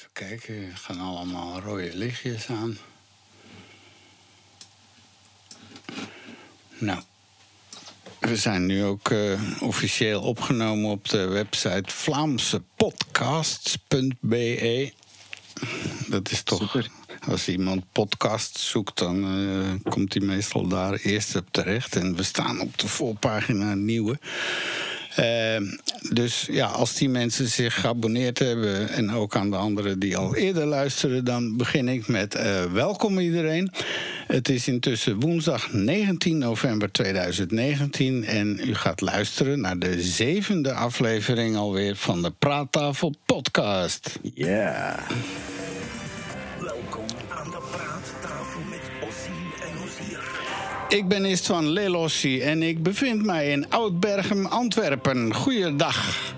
Even kijken, er gaan allemaal rode lichtjes aan. Nou, we zijn nu ook eh, officieel opgenomen op de website vlaamsepodcasts.be. Dat is toch. Super. Als iemand podcast zoekt, dan eh, komt hij meestal daar eerst op terecht. En we staan op de voorpagina nieuwe. Eh, dus ja, als die mensen zich geabonneerd hebben en ook aan de anderen die al eerder luisteren, dan begin ik met eh, welkom iedereen. Het is intussen woensdag 19 november 2019 en u gaat luisteren naar de zevende aflevering alweer van de Praattafel Podcast. Ja. Welkom Ik ben Istvan Lelossi en ik bevind mij in Oudbergen, Antwerpen. Goeiedag.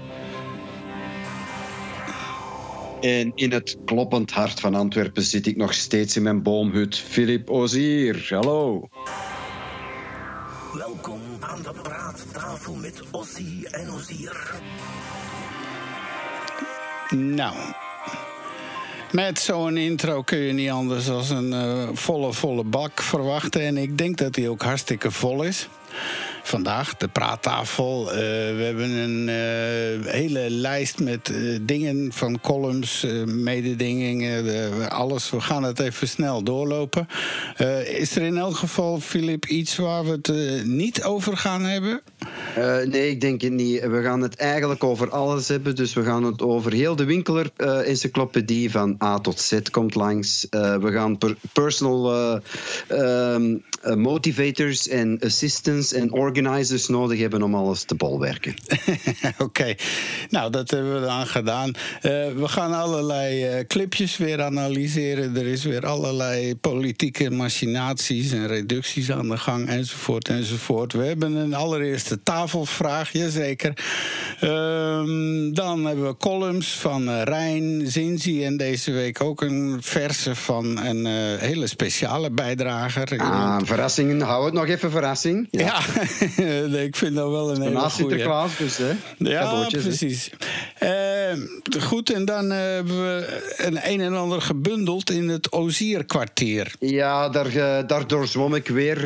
En in het kloppend hart van Antwerpen zit ik nog steeds in mijn boomhut. Filip Ozier, hallo. Welkom aan de praattafel met Ossie en Ozier. Nou, met zo'n intro kun je niet anders dan een eh, volle, volle bak verwachten. En ik denk dat die ook hartstikke vol is. Vandaag, de praattafel. Eh, we hebben een eh, hele lijst met eh, dingen van columns, mededingingen, de- alles. We gaan het even snel doorlopen. Is er in elk geval, Filip, iets waar we het niet over gaan hebben? Nee, ik denk het niet. We gaan het eigenlijk over alles hebben. Dus we gaan het over heel de Winkeler-encyclopedie van A tot Z komt langs. We gaan per- personal eh, ehm, eh, motivators en assistants en organizers nodig hebben om alles te bolwerken. Oké, nou dat hebben we dan gedaan. Eh, we gaan allerlei eh, clipjes weer analyseren. Er is weer allerlei politieke machinaties en reducties aan de gang, enzovoort, enzovoort. We hebben een allereerste tafelvraag, jazeker. Ehm dan hebben we columns van eh, Rijn, Zinzi en deze week ook een verse van een hele speciale bijdrager. Ah, verrassingen. Hou het nog even verrassing. ja, nee, ik vind dat wel een hele Naast goeie. Sinterklaas dus, hè. Ja, hè. Eh, goed, en dan eh, hebben we een een en ander gebundeld in het Ozierkwartier. Ja, daar, eh, daardoor zwom ik weer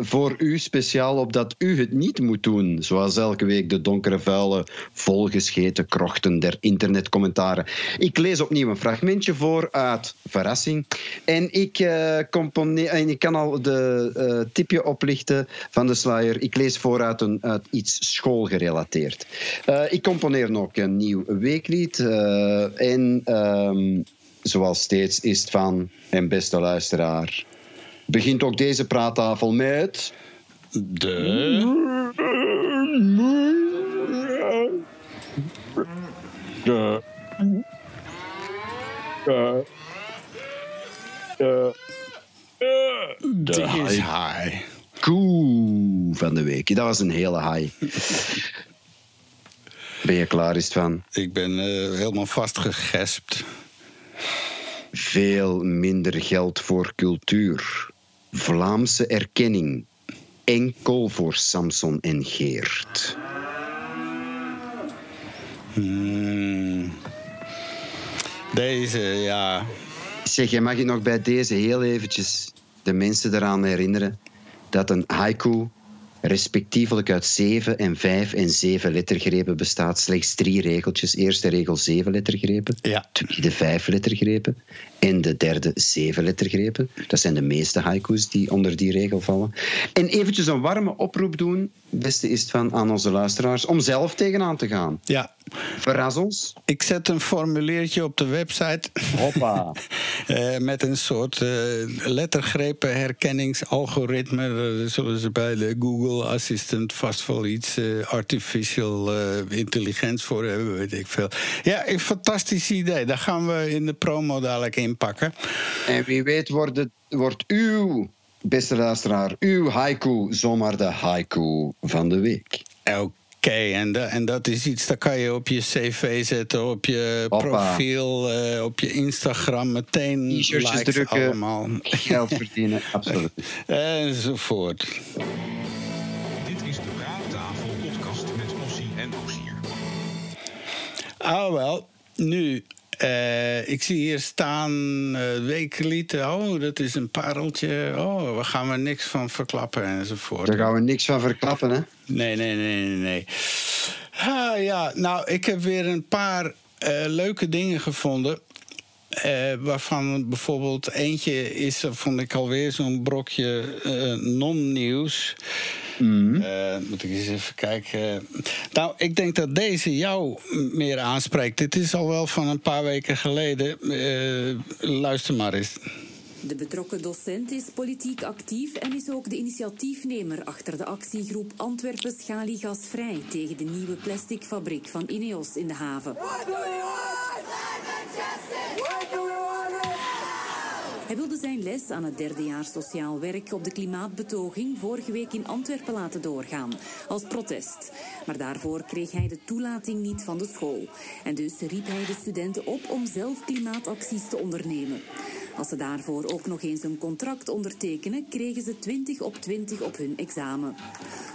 voor u speciaal op dat u het niet moet doen. Zoals elke week de donkere, vuile, volgescheten krochten der internetcommentaren. Ik lees opnieuw een fragmentje voor uit Verrassing. En ik, componeer, en ik kan al de tipje oplichten van de sluier. Ik lees voor uit, een, uit iets schoolgerelateerd. Ik componeer ook een nieuw weeklied. eh, en... ehm, zoals steeds is het van, en beste luisteraar, begint ook deze praattafel met... De. De... De... De... High. high. Koe van de week. Dat was een hele high. Ben je klaar, is van? Ik ben eh, helemaal vastgegespt. Veel minder geld voor cultuur. Vlaamse erkenning. Enkel voor Samson en Geert. Hmm. Deze, ja. Zeg, jij mag je nog bij deze heel eventjes de mensen eraan herinneren dat een haiku respectievelijk uit zeven en vijf en zeven lettergrepen bestaat. Slechts drie regeltjes. Eerste regel zeven lettergrepen. Ja. Tweede vijf lettergrepen. En de derde zeven lettergrepen. Dat zijn de meeste haiku's die onder die regel vallen. En eventjes een warme oproep doen, beste is het van aan onze luisteraars, om zelf tegenaan te gaan. Ja, Verras ons. ik zet een formuliertje op de website. Hoppa. Eh, met een soort eh lettergrepen herkenningsalgoritme. Daar zullen ze bij de Google Assistant vast wel iets eh, artificial eh, intelligentie voor hebben, weet ik veel. Ja, een fantastisch idee. Daar gaan we in de promo dadelijk inpakken. En wie weet wordt, het, wordt uw, beste luisteraar, uw haiku zomaar de haiku van de week. Oké, en, da- en dat is iets dat kan je op je cv zetten, op je Hoppa. profiel, eh, op je Instagram meteen likes drukken, allemaal. geld verdienen, absoluut. Enzovoort. Dit is de Praattafel podcast met Ossie en Osier. Ah, wel. Nu, Eh, ik zie hier staan uh, weeklieten. Oh, dat is een pareltje. Oh, we gaan er niks van verklappen enzovoort. Daar gaan we niks van verklappen, hè? Nee, nee, nee, nee. nee. Ah, ja, nou, ik heb weer een paar uh, leuke dingen gevonden. Uh, waarvan bijvoorbeeld eentje is, vond ik alweer zo'n brokje non-nieuws. Mm. Uh, moet ik eens even kijken. Nou, ik denk dat deze jou meer aanspreekt. Dit is al wel van een paar weken geleden. luister maar eens. De betrokken docent is politiek actief en is ook de initiatiefnemer achter de actiegroep Antwerpen Schaliegasvrij tegen de nieuwe plasticfabriek van Ineos in de haven. Hij wilde zijn les aan het derde jaar sociaal werk op de klimaatbetoging vorige week in Antwerpen laten doorgaan, als protest. Maar daarvoor kreeg hij de toelating niet van de school. En dus riep hij de studenten op om zelf klimaatacties te ondernemen. Als ze daarvoor ook nog eens een contract ondertekenen, kregen ze 20 op 20 op hun examen.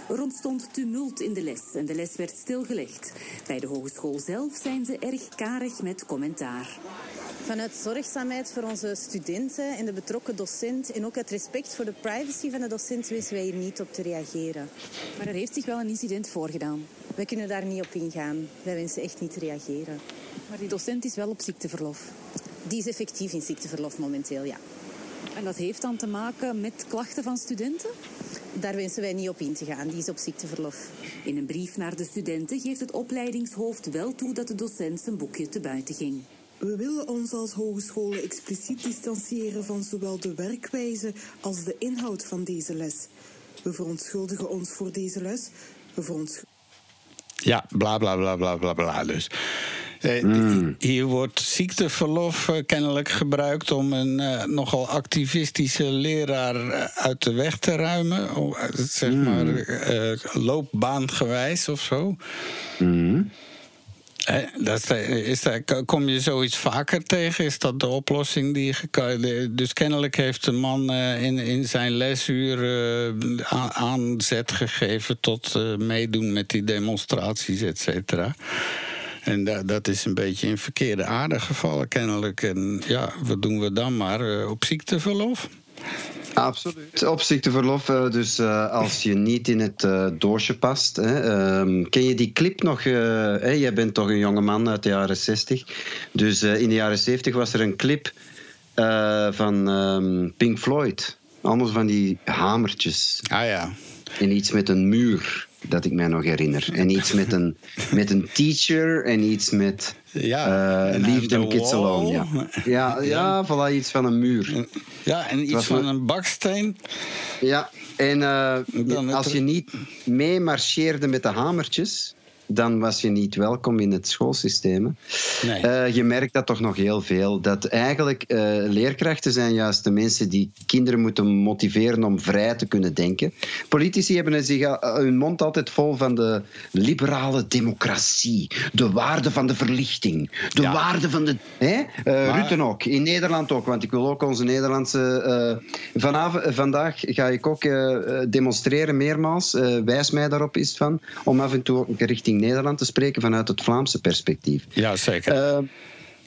Er ontstond tumult in de les en de les werd stilgelegd. Bij de hogeschool zelf zijn ze erg karig met commentaar. Vanuit zorgzaamheid voor onze studenten en de betrokken docent en ook het respect voor de privacy van de docent wisten wij hier niet op te reageren. Maar er heeft zich wel een incident voorgedaan. Wij kunnen daar niet op ingaan. Wij wensen echt niet te reageren. Maar die docent is wel op ziekteverlof. Die is effectief in ziekteverlof momenteel, ja. En dat heeft dan te maken met klachten van studenten? Daar wensen wij niet op in te gaan. Die is op ziekteverlof. In een brief naar de studenten geeft het opleidingshoofd wel toe dat de docent zijn boekje te buiten ging. We willen ons als hogescholen expliciet distancieren van zowel de werkwijze als de inhoud van deze les. We verontschuldigen ons voor deze les. We verontschuldigen. Ja, bla bla bla bla bla bla. Dus. Eh, mm. Hier wordt ziekteverlof uh, kennelijk gebruikt om een uh, nogal activistische leraar uh, uit de weg te ruimen. Oh, zeg mm. maar loopbaangewijs of zo. Mm. Dat, is dat, kom je zoiets vaker tegen? Is dat de oplossing die je. Dus kennelijk heeft de man in, in zijn lesuur aanzet gegeven tot meedoen met die demonstraties, et cetera. En dat, dat is een beetje in verkeerde aarde gevallen, kennelijk. En ja, wat doen we dan maar? op ziekteverlof? Absoluut, op ziekteverlof. Uh, dus uh, als je niet in het uh, doosje past. Hè, um, ken je die clip nog? Hè, jij bent toch een jonge man uit de jaren 60. Dus in de jaren 70 was er een clip van um, Pink Floyd. Allemaal van die hamertjes. Ah ja. En iets met een muur dat ik mij nog herinner. En iets met een, met een teacher en iets met ja, uh, Leave them kids alone. Ja. Ja, ja, voilà, iets van een muur. Ja, en iets van een baksteen. Ja, en uh, als je niet mee marcheerde met de hamertjes, dan was je niet welkom in het schoolsysteem. Nee. Uh, je merkt dat toch nog heel veel. Dat eigenlijk uh, leerkrachten zijn juist de mensen die kinderen moeten motiveren om vrij te kunnen denken. Politici hebben zich uh, hun mond altijd vol van de liberale democratie, de waarde van de verlichting, de waarde van de. Hè? Maar... Rutte ook, in Nederland ook, want ik wil ook onze Nederlandse. vanavond, vandaag ga ik ook demonstreren meermaals. wijs mij daarop is van. Om af en toe richting Nederland te spreken vanuit het Vlaamse perspectief. Ja, zeker. Uh,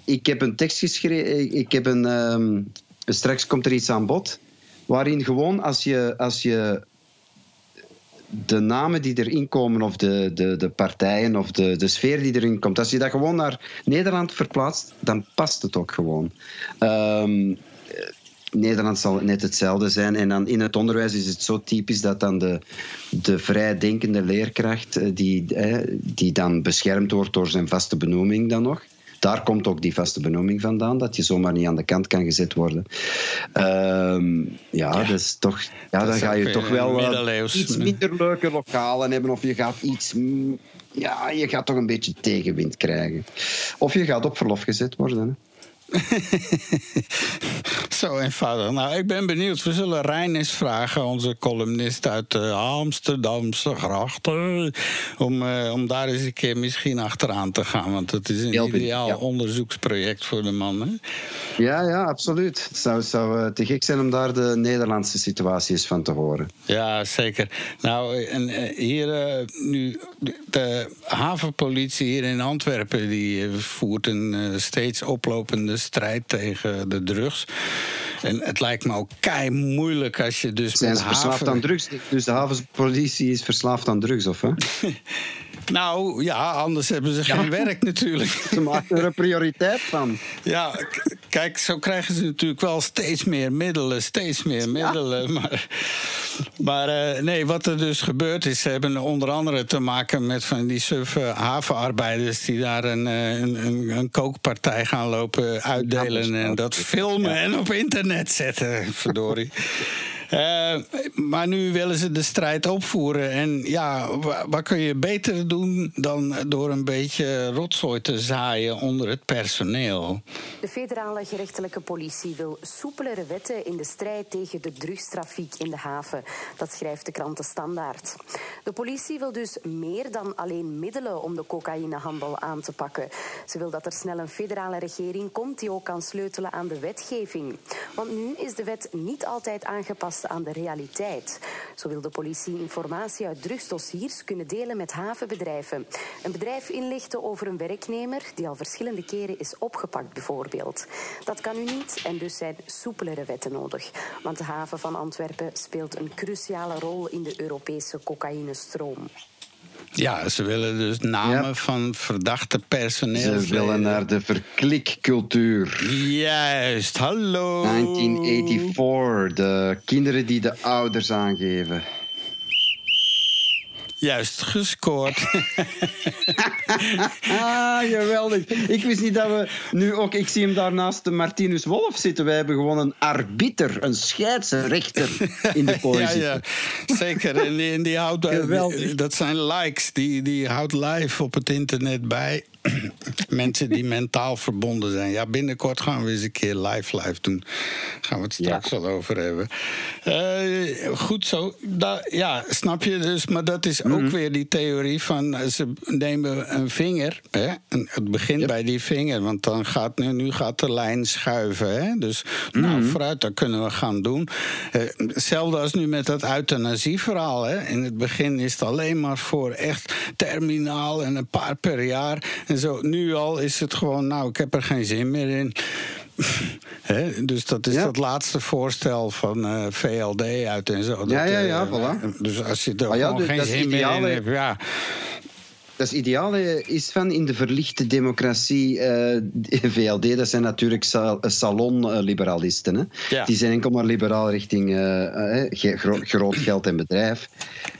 ik heb een tekst geschreven. Ik heb een. Um, straks komt er iets aan bod. Waarin gewoon als je, als je de namen die erin komen, of de, de, de partijen, of de, de sfeer die erin komt, als je dat gewoon naar Nederland verplaatst, dan past het ook gewoon. Um, Nederland zal net hetzelfde zijn. En dan in het onderwijs is het zo typisch dat dan de, de vrijdenkende leerkracht, eh, die, die dan beschermd wordt door zijn vaste benoeming dan nog. Daar komt ook die vaste benoeming vandaan, dat je zomaar niet aan de kant kan gezet worden. Ehm, ja, is toch, ja, dan ga je toch wel uh, iets minder leuke lokalen hebben, of je gaat iets ja, je gaat toch een beetje tegenwind krijgen. Of je gaat op verlof gezet worden. Hè. Zo eenvoudig. Nou, ik ben benieuwd. We zullen Rijn eens vragen, onze columnist uit de Amsterdamse grachten. Om, eh, om daar eens een keer misschien achteraan te gaan. Want het is een ideaal ja. onderzoeksproject voor de man. Hè? Ja, ja, absoluut. Het zou, zou eh, te gek zijn om daar de Nederlandse situatie eens van te horen. Ja, zeker. Nou, en eh, hier eh, nu, de havenpolitie hier in Antwerpen... die eh, voert een eh, steeds oplopende strijd tegen de drugs. En het lijkt me ook kei moeilijk als je dus Zijn met ze verslaafd haven... aan drugs? Dus de havenspolitie is verslaafd aan drugs, of hè? Nou ja, anders hebben ze geen werk natuurlijk. Ze maken er een prioriteit van. Ja, kijk, zo krijgen ze natuurlijk wel steeds meer middelen, steeds meer middelen. Maar, maar eh, nee, wat er dus gebeurt is, ze hebben onder andere te maken met van die suffe havenarbeiders die daar een, eh, een, een, een kookpartij gaan lopen uitdelen en dat filmen en op internet zetten. Verdorie. Eh, maar nu willen ze de strijd opvoeren. En ja, wa- wat kun je beter doen dan door een beetje rotzooi te zaaien onder het personeel? De federale gerechtelijke politie wil soepelere wetten in de strijd tegen de drugstrafiek in de haven. Dat schrijft de krant De Standaard. De politie wil dus meer dan alleen middelen om de cocaïnehandel aan te pakken. Ze wil dat er snel een federale regering komt die ook kan sleutelen aan de wetgeving. Want nu is de wet niet altijd aangepast aan de realiteit. Zo wil de politie informatie uit drugsdossiers kunnen delen met havenbedrijven. Een bedrijf inlichten over een werknemer die al verschillende keren is opgepakt, bijvoorbeeld. Dat kan nu niet en dus zijn soepelere wetten nodig. Want de haven van Antwerpen speelt een cruciale rol in de Europese cocaïnestroom. Ja, ze willen dus namen Ja. van verdachte personeel. Ze willen naar de verklikcultuur. Juist, hallo. 1984, de kinderen die de ouders aangeven. Juist, gescoord. Ah, geweldig. Ik wist niet dat we nu ook... Ik zie hem daarnaast de Martinus Wolf zitten. Wij hebben gewoon een arbiter, een scheidsrechter in de kooi ja, ja, zeker. En die, en die houdt, eh, Geweldig. dat zijn likes, die, die houdt live op het internet bij. Mensen die mentaal verbonden zijn. Ja, binnenkort gaan we eens een keer live live doen. Gaan we het straks wel over hebben. Eh, goed zo. Da- ja, snap je dus? Maar dat is Mhm. ook weer die theorie van... eh, ze nemen een vinger. Hè? En het begint Yep. bij die vinger. Want dan gaat, nu, nu gaat de lijn schuiven. Hè? Dus nou, Mhm. vooruit, dat kunnen we gaan doen. Eh, hetzelfde als nu met dat euthanasieverhaal. Hè? In het begin is het alleen maar voor echt terminaal... en een paar per jaar. En zo, nu al is het gewoon... nou, ik heb er geen zin meer in... Dus dat is Ja. dat laatste voorstel van eh, VLD uit en zo. Dat, Ja, ja, ja, eh, voilà. Dus als je er ja, gewoon dus geen zin meer in hebt, ja. Dat is het ideale is van in de verlichte democratie. eh, VLD, dat zijn natuurlijk sa- salonliberalisten. hè. Ja. Die zijn enkel maar liberaal richting eh, eh, gro- groot geld en bedrijf.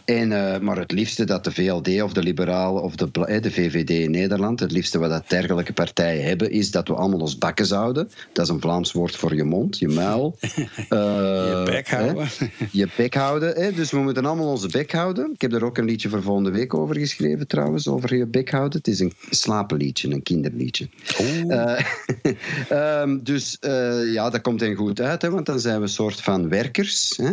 En, eh, maar het liefste dat de VLD of de liberalen of de, eh, de VVD in Nederland, het liefste wat dat dergelijke partijen hebben, is dat we allemaal ons bakken zouden. Dat is een Vlaams woord voor je mond, je muil. Je Eh, bek houden. Je bek houden. Dus we moeten allemaal onze bek houden. Ik heb er ook een liedje voor volgende week over geschreven, trouwens, over je bek houden. Het is een slapenliedje, een kinderliedje. Eh, ehm, dus eh, ja, dat komt hen goed uit, hè? want dan zijn we een soort van werkers hè?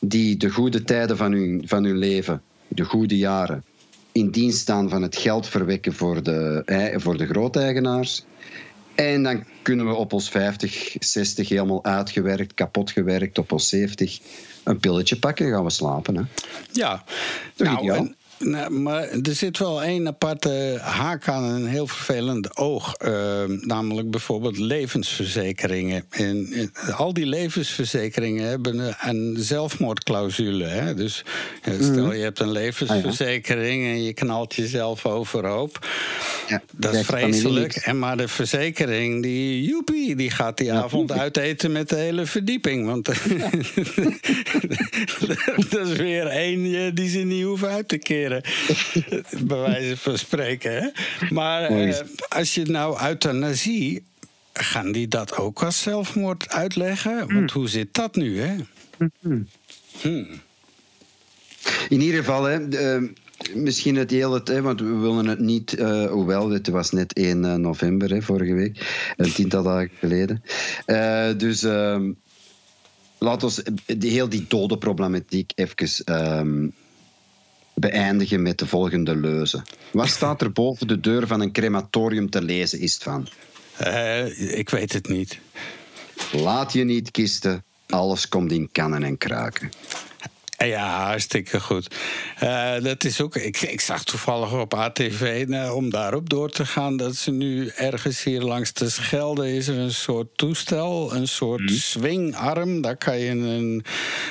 die de goede tijden van hun, van hun leven, de goede jaren, in dienst staan van het geld verwekken voor de, ei- voor de grooteigenaars. En dan kunnen we op ons 50, 60 helemaal uitgewerkt, kapot gewerkt, op ons 70 een pilletje pakken en gaan we slapen. Hè? Ja, nou, en- nou, maar er zit wel één aparte haak aan een heel vervelend oog. eh, namelijk bijvoorbeeld levensverzekeringen. En, al die levensverzekeringen hebben een- een zelfmoordclausule. Hè? Dus stel Mhm. je hebt een levensverzekering en je knalt jezelf overhoop. Ja, Dat is vreselijk. En maar de verzekering, die joepie, die gaat die avond uiteten met de hele verdieping. Want dat is weer één die ze niet hoeven uit te keren. Bij wijze van spreken. Hè? Maar eh, als je nou euthanasie. Gaan die dat ook als zelfmoord uitleggen? Want Hmm. hoe zit dat nu, hè? In ieder geval, hè, de, eh, misschien het hele... Hè, want we willen het niet... eh, hoewel, het was net 1 eh, november, hè, vorige week. Een tiental dagen geleden. Eh, dus... ehm laat ons heel die dode problematiek even ehm, beëindigen met de volgende leuze. Wat staat er boven de deur van een crematorium te lezen, is het van? Eh, ik weet het niet. Laat je niet kisten, alles komt in kannen en kraken. Ja, hartstikke goed. Eh, dat is ook, ik, ik zag toevallig op ATV, nou, om daarop door te gaan, dat ze nu ergens hier langs de Schelde is er een soort toestel, een soort swingarm. Daar kan je een,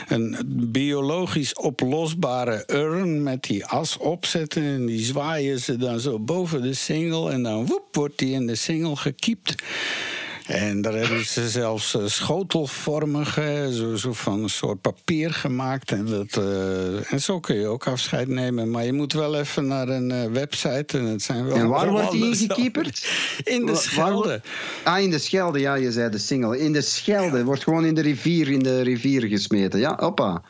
een biologisch oplosbare urn met die as opzetten en die zwaaien ze dan zo boven de singel en dan woep, wordt die in de singel gekiept. En daar hebben ze zelfs eh, schotelvormige, zo, zo van een soort papier gemaakt. En, dat, eh, en zo kun je ook afscheid nemen. Maar je moet wel even naar een eh, website. En, het zijn wel En waar wordt die allemaal ingekieperd? In de waar Schelde. Ah, in de Schelde, ja, je zei de single. In de Schelde wordt gewoon in de rivier, in de rivier gesmeten. Ja, hoppa.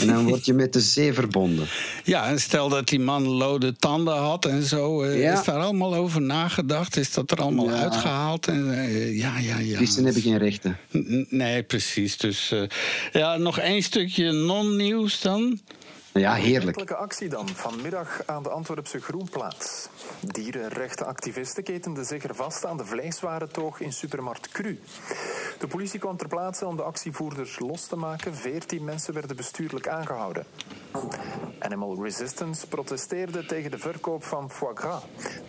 En dan word je met de zee verbonden. Ja, en stel dat die man lode tanden had en zo. Ja. Is daar allemaal over nagedacht? Is dat er allemaal Ja. uitgehaald? En, ja, ja, ja. Christen hebben geen rechten. Nee, precies. Dus eh, ja, nog één stukje non-nieuws dan. Ja, heerlijk. Werkelijke actie dan, vanmiddag aan de Antwerpse Groenplaats. Dierenrechtenactivisten ketenden zich er vast aan de vleeswarentoog in supermarkt Cru. De politie kwam ter plaatse om de actievoerders los te maken. Veertien mensen werden bestuurlijk aangehouden. Animal Resistance protesteerde tegen de verkoop van foie gras,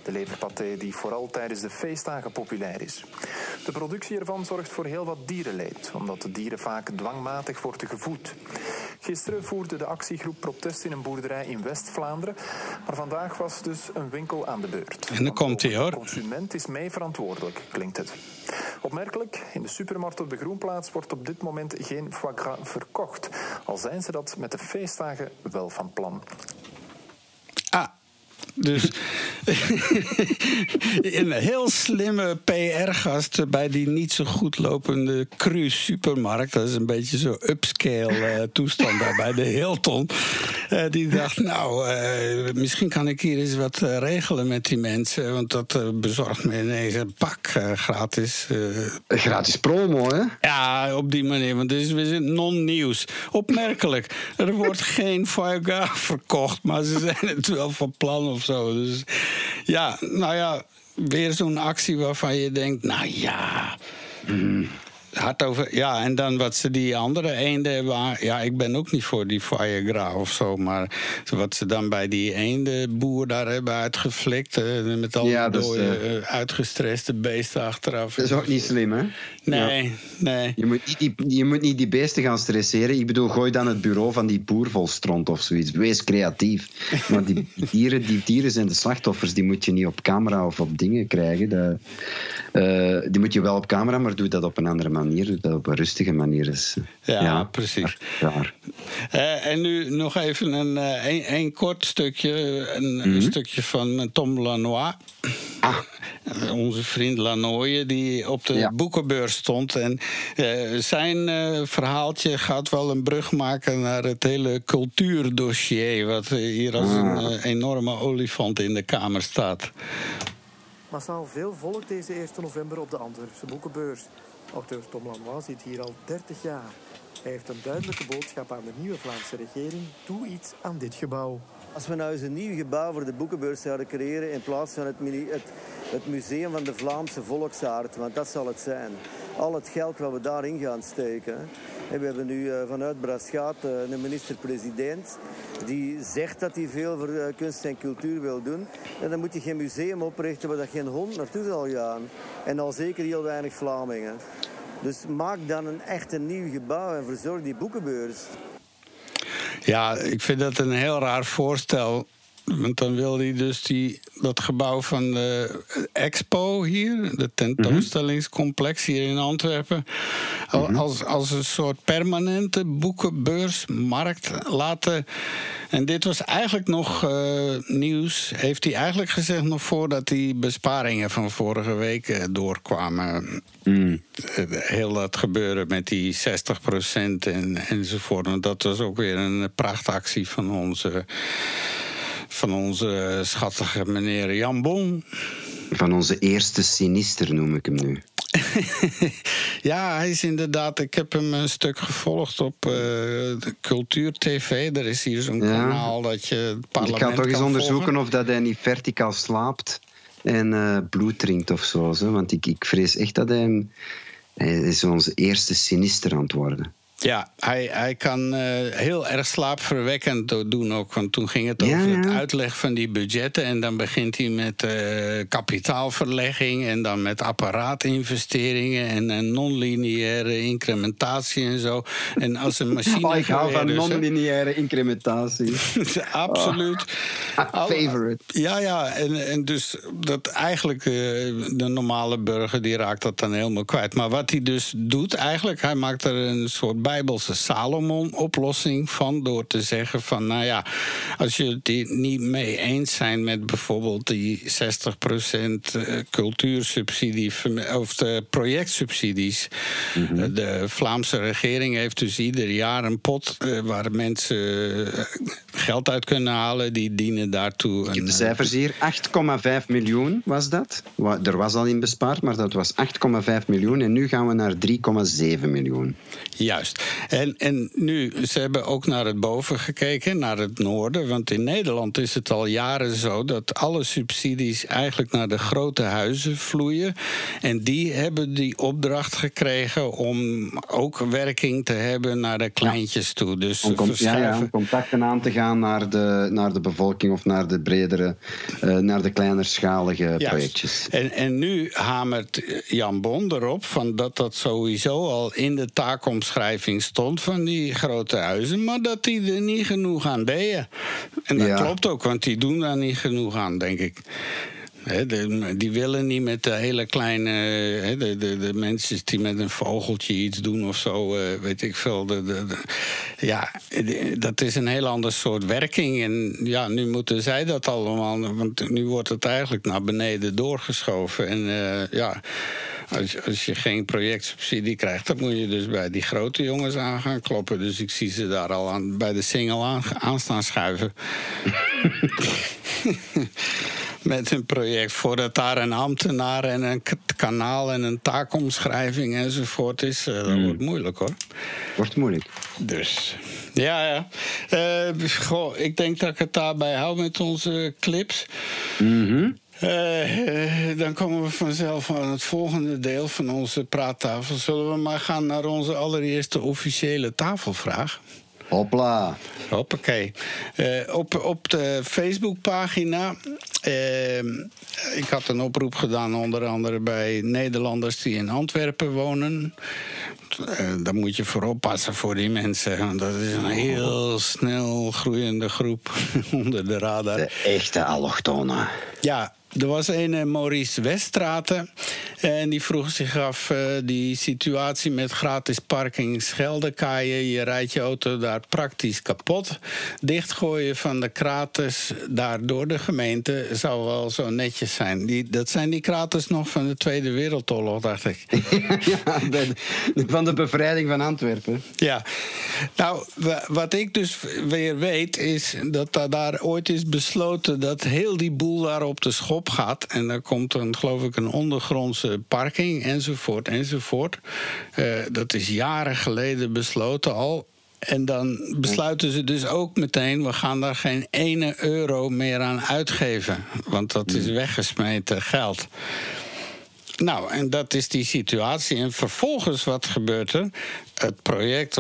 de leverpaté die vooral tijdens de feestdagen populair is. De productie ervan zorgt voor heel wat dierenleed, omdat de dieren vaak dwangmatig worden gevoed. Gisteren voerde de actiegroep protest in een boerderij in West-Vlaanderen, maar vandaag was dus een winkel aan de beurt. En dan komt hij hoor. De consument is mee verantwoordelijk, klinkt het. Opmerkelijk, in de supermarkt op de Groenplaats wordt op dit moment geen foie gras verkocht. Al zijn ze dat met de feestdagen wel van plan. Dus een heel slimme PR-gast bij die niet zo goed lopende cru supermarkt. Dat is een beetje zo upscale eh, toestand daar bij de Hilton. Eh, die dacht, nou, eh, misschien kan ik hier eens wat regelen met die mensen. Want dat bezorgt me ineens een pak gratis. Gratis promo, hè? ja, op die manier. Want dit is non-nieuws. Opmerkelijk. Er wordt geen foie gras verkocht, maar ze zijn het wel van plan of Dus ja, nou ja, weer zo'n actie waarvan je denkt, nou ja. Hard over, ja, en dan wat ze die andere eenden hebben. aan- Ja, ik ben ook niet voor die foie gras of zo. Maar wat ze dan bij die eendenboer daar hebben uitgeflikt. eh, met al Ja, die dode, eh, uitgestreste beesten achteraf. Dat is ook niet slim, hè? Nee, Ja. nee. Je moet, niet die, je moet niet die beesten gaan stresseren. Ik bedoel, gooi dan het bureau van die boer vol stront of zoiets. Wees creatief. Maar die dieren, die dieren zijn de slachtoffers. Die moet je niet op camera of op dingen krijgen. Dat, die moet je wel op camera, maar doe dat op een andere manier. Doe dat op een rustige manier. Dus, Ja, precies. Raar. Eh, en nu nog even een, eh, een, een kort stukje. Een, Mhm. een stukje van eh, Tom Lanois. Ah. Onze vriend Lanoye, die op de Ja. boekenbeurs stond. En eh, zijn eh, verhaaltje gaat wel een brug maken naar het hele cultuurdossier. Wat hier als een Ah. enorme olifant in de kamer staat. Massaal veel volk deze 1 november op de Antwerpse boekenbeurs. Auteur Tom Lanois zit hier al 30 jaar. Hij heeft een duidelijke boodschap aan de nieuwe Vlaamse regering. Doe iets aan dit gebouw. Als we nou eens een nieuw gebouw voor de boekenbeurs zouden creëren in plaats van het, het, museum van de Vlaamse volksaard, want dat zal het zijn. Al het geld wat we daarin gaan steken. En we hebben nu eh, vanuit Braschaat eh, een minister-president die zegt dat hij veel voor eh, kunst en cultuur wil doen. En dan moet hij geen museum oprichten waar dat geen hond naartoe zal gaan. En al zeker heel weinig Vlamingen. Dus maak dan een echt een nieuw gebouw en verzorg die boekenbeurs. Ja, ik vind dat een heel raar voorstel. Want dan wil hij dus die, dat gebouw van de Expo hier, de tentoonstellingscomplex hier in Antwerpen, al- als, als een soort permanente boekenbeursmarkt laten. En dit was eigenlijk nog eh, nieuws, heeft hij eigenlijk gezegd nog voordat die besparingen van vorige week eh, doorkwamen. Eh, Heel dat gebeuren met die 60% en, enzovoort. En dat was ook weer een prachtactie van onze van onze schattige meneer Jan Bon. Van onze eerste sinister noem ik hem nu. ja, hij is inderdaad. Ik heb hem een stuk gevolgd op uh, de Cultuur TV. Er is hier zo'n ja. kanaal dat je het parlement Ik ga toch eens onderzoeken volgen. of dat hij niet verticaal slaapt en uh, bloed drinkt of zo. zo. Want ik, ik vrees echt dat hij, hij is onze eerste sinister aan het worden. Ja, hij, hij kan uh, heel erg slaapverwekkend doen ook. Want toen ging het over ja, het uitleg van die budgetten. En dan begint hij met uh, kapitaalverlegging. En dan met apparaatinvesteringen. En, en non-lineaire incrementatie en zo. En als een machine. Oh, ik hou van non-lineaire incrementatie. Absoluut. Oh, favorite. Ja, ja. En, en dus dat eigenlijk uh, de normale burger die raakt dat dan helemaal kwijt. Maar wat hij dus doet, eigenlijk, hij maakt er een soort Bijbelse Salomon-oplossing van. Door te zeggen van, nou ja, als je het niet mee eens zijn met bijvoorbeeld die 60% cultuursubsidie of de projectsubsidies. Mm -hmm. De Vlaamse regering heeft dus ieder jaar een pot waar mensen geld uit kunnen halen. Die dienen daartoe. Ik heb de cijfers hier. 8,5 miljoen was dat. Er was al in bespaard, maar dat was 8,5 miljoen. En nu gaan we naar 3,7 miljoen. Juist. En, en nu, ze hebben ook naar het boven gekeken, naar het noorden. Want in Nederland is het al jaren zo dat alle subsidies eigenlijk naar de grote huizen vloeien. En die hebben die opdracht gekregen om ook werking te hebben naar de kleintjes toe. Dus om, com ja, ja, om contacten aan te gaan naar de, naar de bevolking of naar de bredere, uh, naar de kleinerschalige projectjes. En, en nu hamert Jan Bon erop van dat dat sowieso al in de taakomschrijving stond van die grote huizen, maar dat die er niet genoeg aan deden. En dat ja. klopt ook, want die doen daar niet genoeg aan, denk ik. He, de, die willen niet met de hele kleine. He, de, de, de, mensen die met een vogeltje iets doen of zo, uh, weet ik veel. De, ja, dat is een heel ander soort werking. En ja, nu moeten zij dat allemaal. Want nu wordt het eigenlijk naar beneden doorgeschoven. En uh, ja. Als, als, je geen projectsubsidie krijgt, dan moet je dus bij die grote jongens aan gaan kloppen. Dus ik zie ze daar al aan, bij de single aan, aan staan schuiven. Met een project voordat daar een ambtenaar en een kanaal en een taakomschrijving enzovoort is. Uh, dat mm. wordt moeilijk hoor. Wordt moeilijk. Dus. Ja, ja. Uh, goh, ik denk dat ik het daarbij hou met onze clips. Mm -hmm. Uh, dan komen we vanzelf aan het volgende deel van onze praattafel. Zullen we maar gaan naar onze allereerste officiële tafelvraag? Hopla. Hoppakee. Uh, op, op de Facebookpagina. Uh, ik had een oproep gedaan, onder andere bij Nederlanders die in Antwerpen wonen. Uh, daar moet je voor oppassen voor die mensen. Dat is een heel snel groeiende groep onder de radar. De echte allochtonen. Ja, er was een Maurice Weststraten. En die vroeg zich af, uh, die situatie met gratis parking Scheldekaaien. Je rijdt je auto daar praktisch kapot. Dichtgooien van de kraters daar door de gemeente zou wel zo netjes zijn. Die, dat zijn die kraters nog van de Tweede Wereldoorlog, dacht ik. ja, de, van de bevrijding van Antwerpen. Ja. Nou, wat ik dus weer weet, is dat daar ooit is besloten... dat heel die boel daar op de schop gaat. En daar komt een, geloof ik, een ondergrondse parking enzovoort enzovoort. Uh, dat is jaren geleden besloten al. En dan besluiten ze dus ook meteen: we gaan daar geen ene euro meer aan uitgeven. Want dat is weggesmeten geld. Nou, en dat is die situatie. En vervolgens, wat gebeurt er? Het project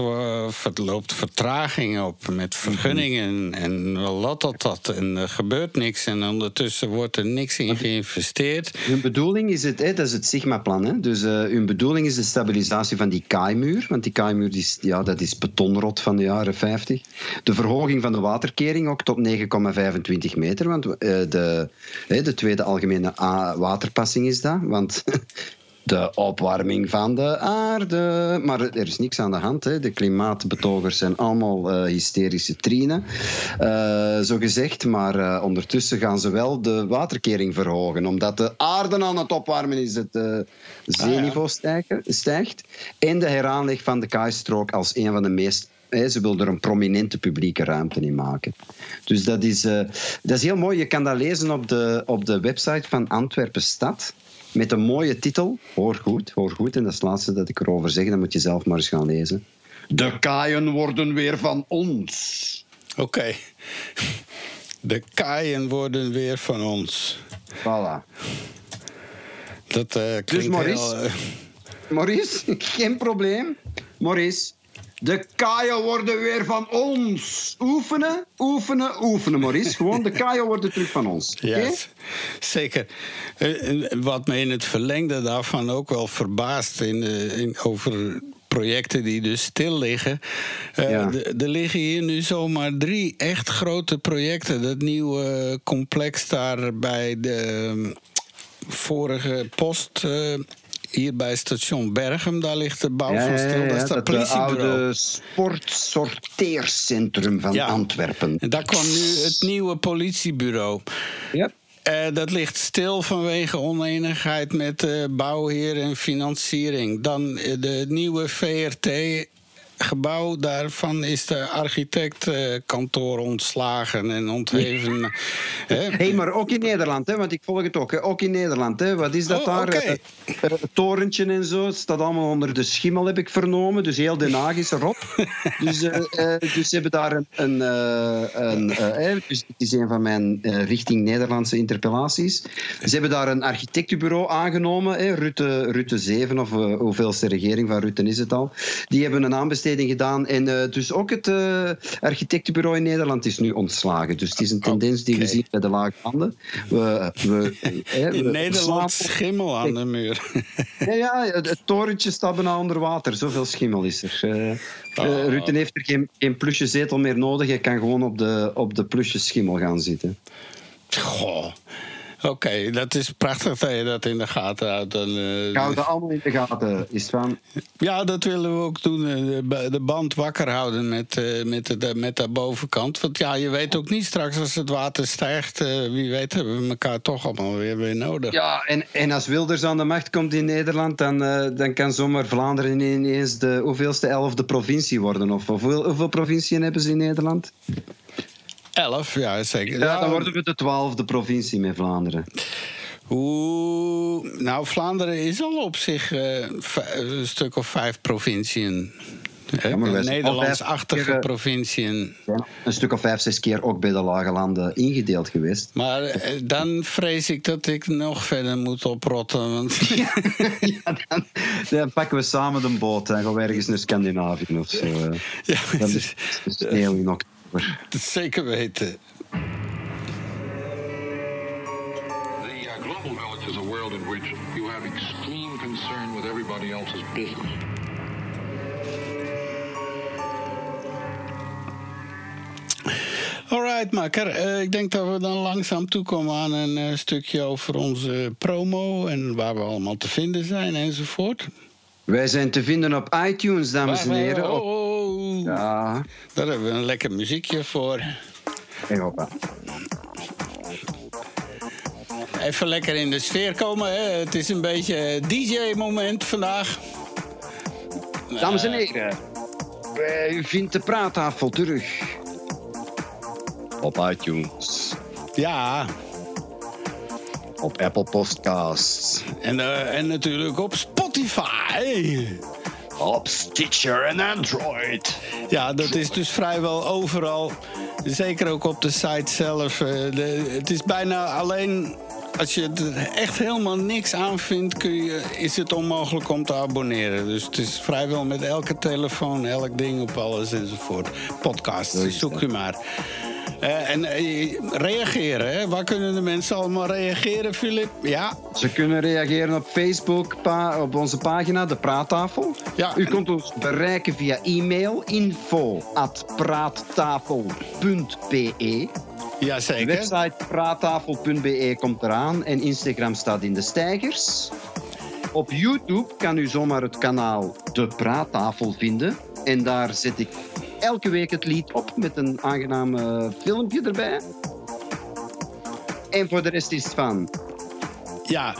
loopt vertraging op met vergunningen en wat dat dat. En er gebeurt niks en ondertussen wordt er niks in geïnvesteerd. Hun bedoeling is het, hè, dat is het Sigma-plan. Hè? Dus uh, hun bedoeling is de stabilisatie van die kaaimuur. Want die kaaimuur is, ja, dat is betonrot van de jaren 50. De verhoging van de waterkering ook tot 9,25 meter. Want uh, de, hè, de tweede algemene waterpassing is dat. Want de opwarming van de aarde. Maar er is niks aan de hand. Hè. De klimaatbetogers zijn allemaal uh, hysterische trinen, uh, zo gezegd. Maar uh, ondertussen gaan ze wel de waterkering verhogen. Omdat de aarde aan het opwarmen is, het zeeniveau ah, ja. stijgt. En de heraanleg van de kaaistrook als een van de meest hè, ze wil er een prominente publieke ruimte in maken. Dus dat is, eh, dat is heel mooi. Je kan dat lezen op de, op de website van Antwerpen Stad. Met een mooie titel. Hoor goed, hoor goed. En dat is het laatste dat ik erover zeg. Dan moet je zelf maar eens gaan lezen. De kaaien worden weer van ons. Oké. De kaaien worden weer van ons. Voilà. Dat eh, klinkt Dus Maurice? heel... eh, Maurice, geen probleem. Maurice, de kaaien worden weer van ons. Oefenen, oefenen, oefenen, Maurice. Gewoon, de kaaien worden terug van ons. Ja, z- zeker. Eh, Wat me in het verlengde daarvan ook wel verbaast in, eh, in, over projecten die dus stil liggen. Eh, Ja. Er liggen hier nu zomaar drie echt grote projecten. Dat nieuwe complex daar bij de eh, vorige post. Hier bij station Berghem, daar ligt de bouw van stil. dat is dat dat eh, politiebureau. oude sportsorteercentrum van Ja. Antwerpen. En daar kwam nu het nieuwe politiebureau. Ja. Eh, dat ligt stil vanwege oneenigheid met bouwheer en financiering. Dan eh, de nieuwe VRT. Gebouw, daarvan is de architectkantoor ontslagen en ontheven. Hè? Hé, maar ook in Nederland, hè, want ik volg het ook. Hè. Ook in Nederland. Hè. Wat is dat Oh, daar? Eh, eh, het torentje en zo. Het staat allemaal onder de schimmel, heb ik vernomen. Dus heel Den Haag is erop. dus, eh, eh, dus ze hebben daar een... een, eh, een eh, eh, dus het is een van mijn eh, richting Nederlandse interpellaties. Ze hebben daar een architectenbureau aangenomen. Hè. Rutte, Rutte 7, of eh, hoeveelste regering van Rutte is het al. Die hebben een aanbesteding gedaan. En eh, dus ook het eh, architectenbureau in Nederland is nu ontslagen. Dus het is een tendens die we zien bij de lage landen. We, we, In Nederland schimmel aan de muur. Ja, ja, het torentje staat bijna onder water. Zoveel schimmel is er. Eh, eh, Ah. Rutte heeft er geen, geen plusje zetel meer nodig. Hij kan gewoon op de, op de plusje schimmel gaan zitten. Goh. Oké, dat is prachtig dat je dat in de gaten houdt. Dan, dat allemaal in de gaten. Is van... Ja, dat willen we ook doen. eh, de ba- De band wakker houden met, eh, met, de, met de bovenkant. Want ja, je weet ook niet straks als het water stijgt. wie weet hebben we elkaar toch allemaal weer, weer nodig. Ja, en, en als Wilders aan de macht komt in Nederland, dan, dan kan zomaar Vlaanderen ineens de hoeveelste elfde provincie worden. Of hoeveel, hoeveel provinciën hebben ze in Nederland? Elf, ja zeker. Ja, dan worden we de twaalfde provincie met Vlaanderen. Oeh, nou, Vlaanderen is al op zich eh, een stuk of vijf provinciën. Ja, Nederlandsachtige keer, provinciën. zijn een stuk of vijf, zes keer ook bij de lage landen ingedeeld geweest. Maar eh, dan vrees ik dat ik nog verder moet oprotten. Want ja, dan, dan pakken we samen de boot en gaan we ergens naar Scandinavië of zo. eh. ja, Dan is is, het sneeuw zeker weten. The uh, global village is a world in which you have extreme concern with everybody else's business. Alright, makker. Eh, ik denk dat we dan langzaam toekomen aan een eh, stukje over onze promo en waar we allemaal te vinden zijn enzovoort. Wij zijn te vinden op iTunes, dames en heren. Op- Oh, Ja, Daar hebben we een lekker muziekje voor. en hoppa. Even lekker in de sfeer komen. Hè. Het is een beetje DJ-moment vandaag. Dames en heren, wij- u vindt de praattafel terug. Op iTunes, Ja, op Apple Podcasts, en, eh, en natuurlijk op Spotify. Op Stitcher en Android. Ja, dat is dus vrijwel overal. Zeker ook op de site zelf. Eh, de- het is bijna alleen. Als je er echt helemaal niks aan vindt, kun je, is het onmogelijk om te abonneren. Dus het is vrijwel met elke telefoon, elk ding op alles enzovoort. Podcast, Zo is zoek je maar. Eh, en eh, reageren, hè? waar kunnen de mensen allemaal reageren, Filip? Ja, Ze kunnen reageren op Facebook, op onze pagina, de Praattafel. Ja, U en- kunt ons bereiken via e-mail info.praattafel.be. jazeker. Website praattafel.be komt eraan en Instagram staat in de stijgers. Op YouTube kan u zomaar het kanaal De Praattafel vinden. En daar zet ik elke week het lied op met een aangenaam eh, filmpje erbij. En voor de rest is het van. Ja,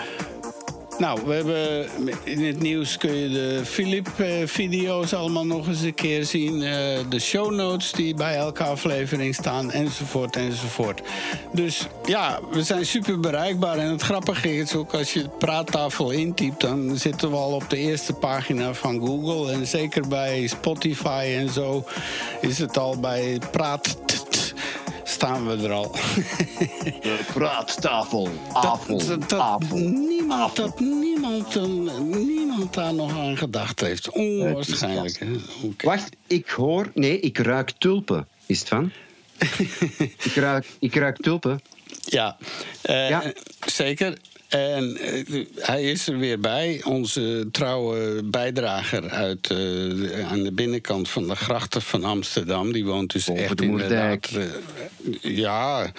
Nou, we hebben in het nieuws kun je de Philip-video's allemaal nog eens een keer zien. eh, de show notes die bij elke aflevering staan, enzovoort, enzovoort. Dus ja, we zijn super bereikbaar. En het grappige is ook, als je praattafel intypt... dan zitten we al op de eerste pagina van Google. En zeker bij Spotify en zo is het al bij praat... staan we er al. De praattafel. Afel. Dat, dat, afel. niemand, dat niemand, niemand daar nog aan gedacht heeft. Onwaarschijnlijk. hè? Wacht, ik hoor... Nee, ik ruik tulpen. Is het van? ik, ruik, ik ruik tulpen. Ja, eh, Ja. zeker. En eh, hij is er weer bij, onze trouwe bijdrager uit, eh, aan de binnenkant van de grachten van Amsterdam. Die woont dus Boven echt de Moerdijk. inderdaad, ja,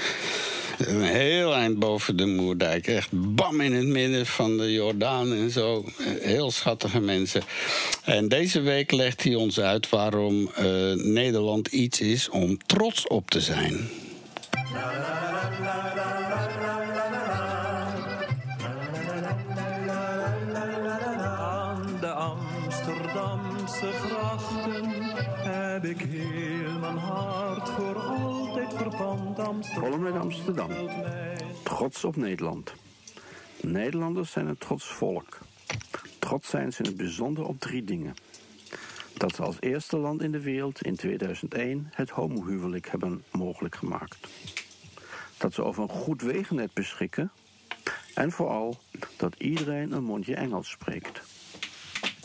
een heel eind boven de Moerdijk. Echt bam in het midden van de Jordaan en zo. Heel schattige mensen. En deze week legt hij ons uit waarom eh, Nederland iets is om trots op te zijn. Amsterdamse grachten heb ik heel mijn hart voor altijd verpand. Amsterdam. Uit Amsterdam. Trots op Nederland. Nederlanders zijn een trots volk. Trots zijn ze in het bijzonder op drie dingen. Dat ze als eerste land in de wereld in 2001 het homohuwelijk hebben mogelijk gemaakt. Dat ze over een goed wegennet beschikken. En vooral dat iedereen een mondje Engels spreekt.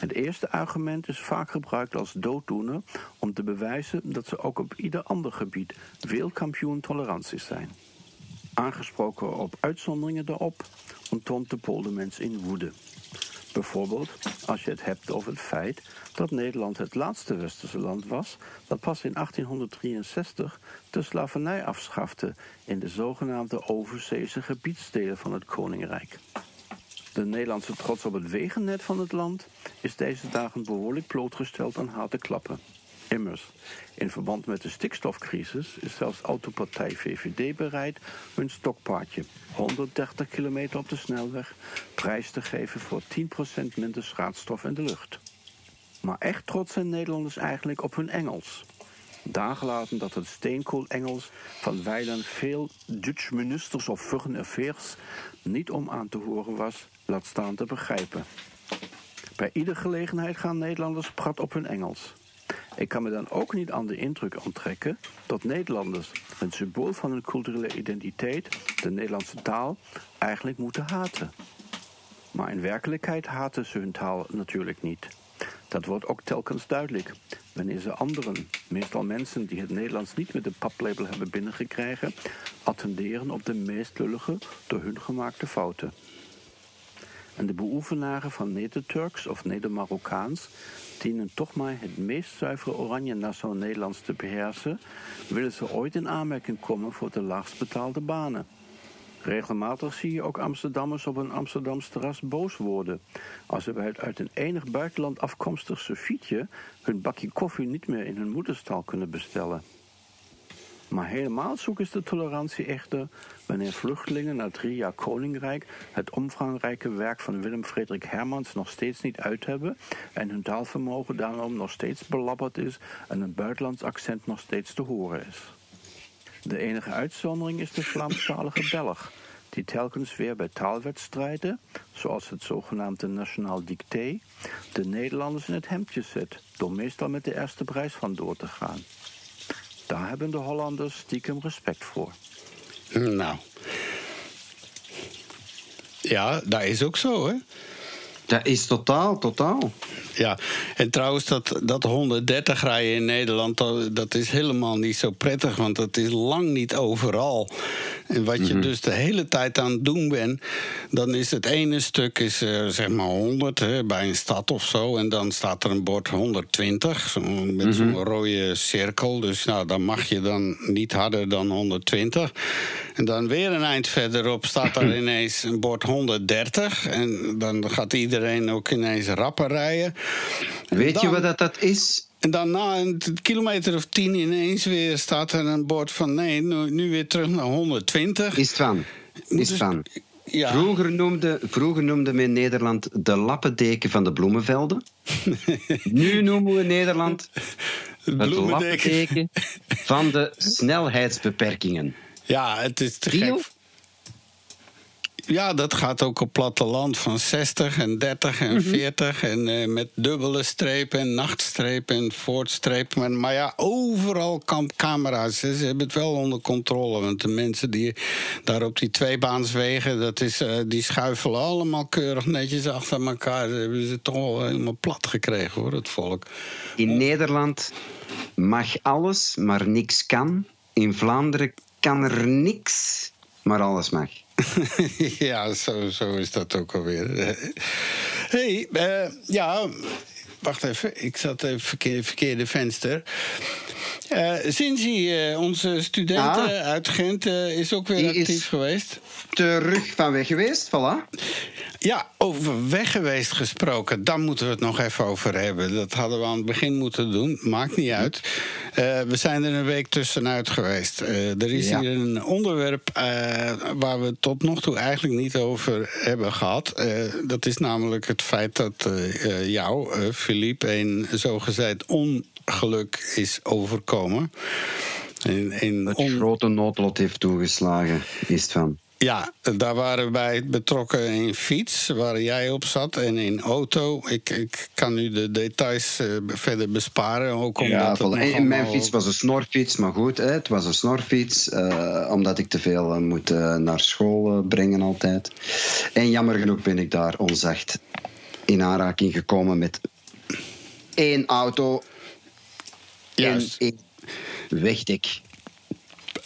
Het eerste argument is vaak gebruikt als dooddoener om te bewijzen dat ze ook op ieder ander gebied wereldkampioen tolerantie zijn. Aangesproken op uitzonderingen daarop onttoont de poldermens in woede. Bijvoorbeeld als je het hebt over het feit dat Nederland het laatste westerse land was dat pas in 1863 de slavernij afschafte in de zogenaamde overzeese gebiedsdelen van het Koninkrijk. De Nederlandse trots op het wegennet van het land is deze dagen behoorlijk blootgesteld aan harde klappen. Immers, in verband met de stikstofcrisis is zelfs autopartij VVD bereid hun stokpaardje 130 kilometer op de snelweg prijs te geven voor 10% minder schadstof in de lucht. Maar echt trots zijn Nederlanders eigenlijk op hun Engels. Dagen laten dat het steenkool-Engels van wijlen veel Dutch ministers of foreign affairs niet om aan te horen was, laat staan te begrijpen. Bij iedere gelegenheid gaan Nederlanders prat op hun Engels. Ik kan me dan ook niet aan de indruk onttrekken dat Nederlanders het symbool van hun culturele identiteit, de Nederlandse taal, eigenlijk moeten haten. Maar in werkelijkheid haten ze hun taal natuurlijk niet. Dat wordt ook telkens duidelijk wanneer ze anderen, meestal mensen die het Nederlands niet met de paplabel hebben binnengekregen, attenderen op de meest lullige door hun gemaakte fouten. En de beoefenaren van Neder-Turks of Neder-Marokkaans dienen toch maar het meest zuivere Oranje Nassau Nederlands te beheersen, willen ze ooit in aanmerking komen voor de laagst betaalde banen. Regelmatig zie je ook Amsterdammers op een Amsterdams terras boos worden. Als ze bij het uit een enig buitenland afkomstig Sofietje hun bakje koffie niet meer in hun moederstaal kunnen bestellen. Maar helemaal zoek is de tolerantie echter wanneer vluchtelingen na drie jaar koninkrijk het omvangrijke werk van Willem Frederik Hermans nog steeds niet uit hebben en hun taalvermogen daarom nog steeds belabberd is en een buitenlands accent nog steeds te horen is. De enige uitzondering is de Vlaamstalige Belg, die telkens weer bij taalwedstrijden, zoals het zogenaamde Nationaal Dicté, de Nederlanders in het hemdje zet, door meestal met de eerste prijs van door te gaan. Daar hebben de Hollanders stiekem respect voor. Nou. Ja, dat is ook zo, hè? Dat is totaal, totaal. Ja, en trouwens, dat, dat 130 rijden in Nederland, dat, dat is helemaal niet zo prettig, want dat is lang niet overal. En wat je dus de hele tijd aan het doen bent, dan is het ene stuk is, eh, zeg maar 100 hè, bij een stad of zo, en dan staat er een bord 120 zo, met zo'n rode cirkel. Dus nou, dan mag je dan niet harder dan 120. En dan weer een eind verderop staat er ineens een bord 130. En dan gaat iedereen ook ineens rapper rijden. En Weet je wat dat, dat is? En dan na een kilometer of tien ineens weer staat er een bord van nee, nu, nu weer terug naar 120. Is het van? Is het Dus- van? Ja. Vroeger, noemde, vroeger noemde men Nederland de lappendeken van de bloemenvelden. nu noemen we Nederland het bloemendeken. lappendeken van de snelheidsbeperkingen. Ja, het is te gek. Ja, dat gaat ook op platteland van 60 en 30 en Mhm. 40. En eh, met dubbele strepen en nachtstrepen en voortstrepen. Maar, maar ja, overal kam camera's. hè. Ze hebben het wel onder controle. Want de mensen die daar op die tweebaanswegen... Dat is, eh, die schuifelen allemaal keurig netjes achter elkaar. Ze hebben ze toch wel helemaal plat gekregen, hoor, het volk. In Nederland mag alles, maar niks kan. In Vlaanderen kan er niks, maar alles mag. ja, zo, zo is dat ook alweer. Hé, hey, eh, ja, wacht even. Ik zat even verkeerde, verkeerde venster. Eh, onze student Ah. uit Gent, is ook weer Die is actief geweest. Terug van weg geweest, voilà. Ja, over weg geweest gesproken, daar moeten we het nog even over hebben. Dat hadden we aan het begin moeten doen, maakt niet uit. Eh, we zijn er een week tussenuit geweest. Eh, er is Ja. hier een onderwerp eh, waar we het tot nog toe eigenlijk niet over hebben gehad. Eh, dat is namelijk het feit dat jou, eh, Philippe, een zogezegd ongeluk is overkomen. On- grote noodlot heeft toegeslagen, is het van. Ja, daar waren wij betrokken in fiets, waar jij op zat, en in auto. Ik, ik kan nu de details eh, verder besparen, ook omdat Ja, het En- mijn fiets was een snorfiets, maar goed, hè, het was een snorfiets. eh, omdat ik te veel eh, moet naar school brengen altijd. En jammer genoeg ben ik daar onzacht in aanraking gekomen met één auto Juist. en één wegdek.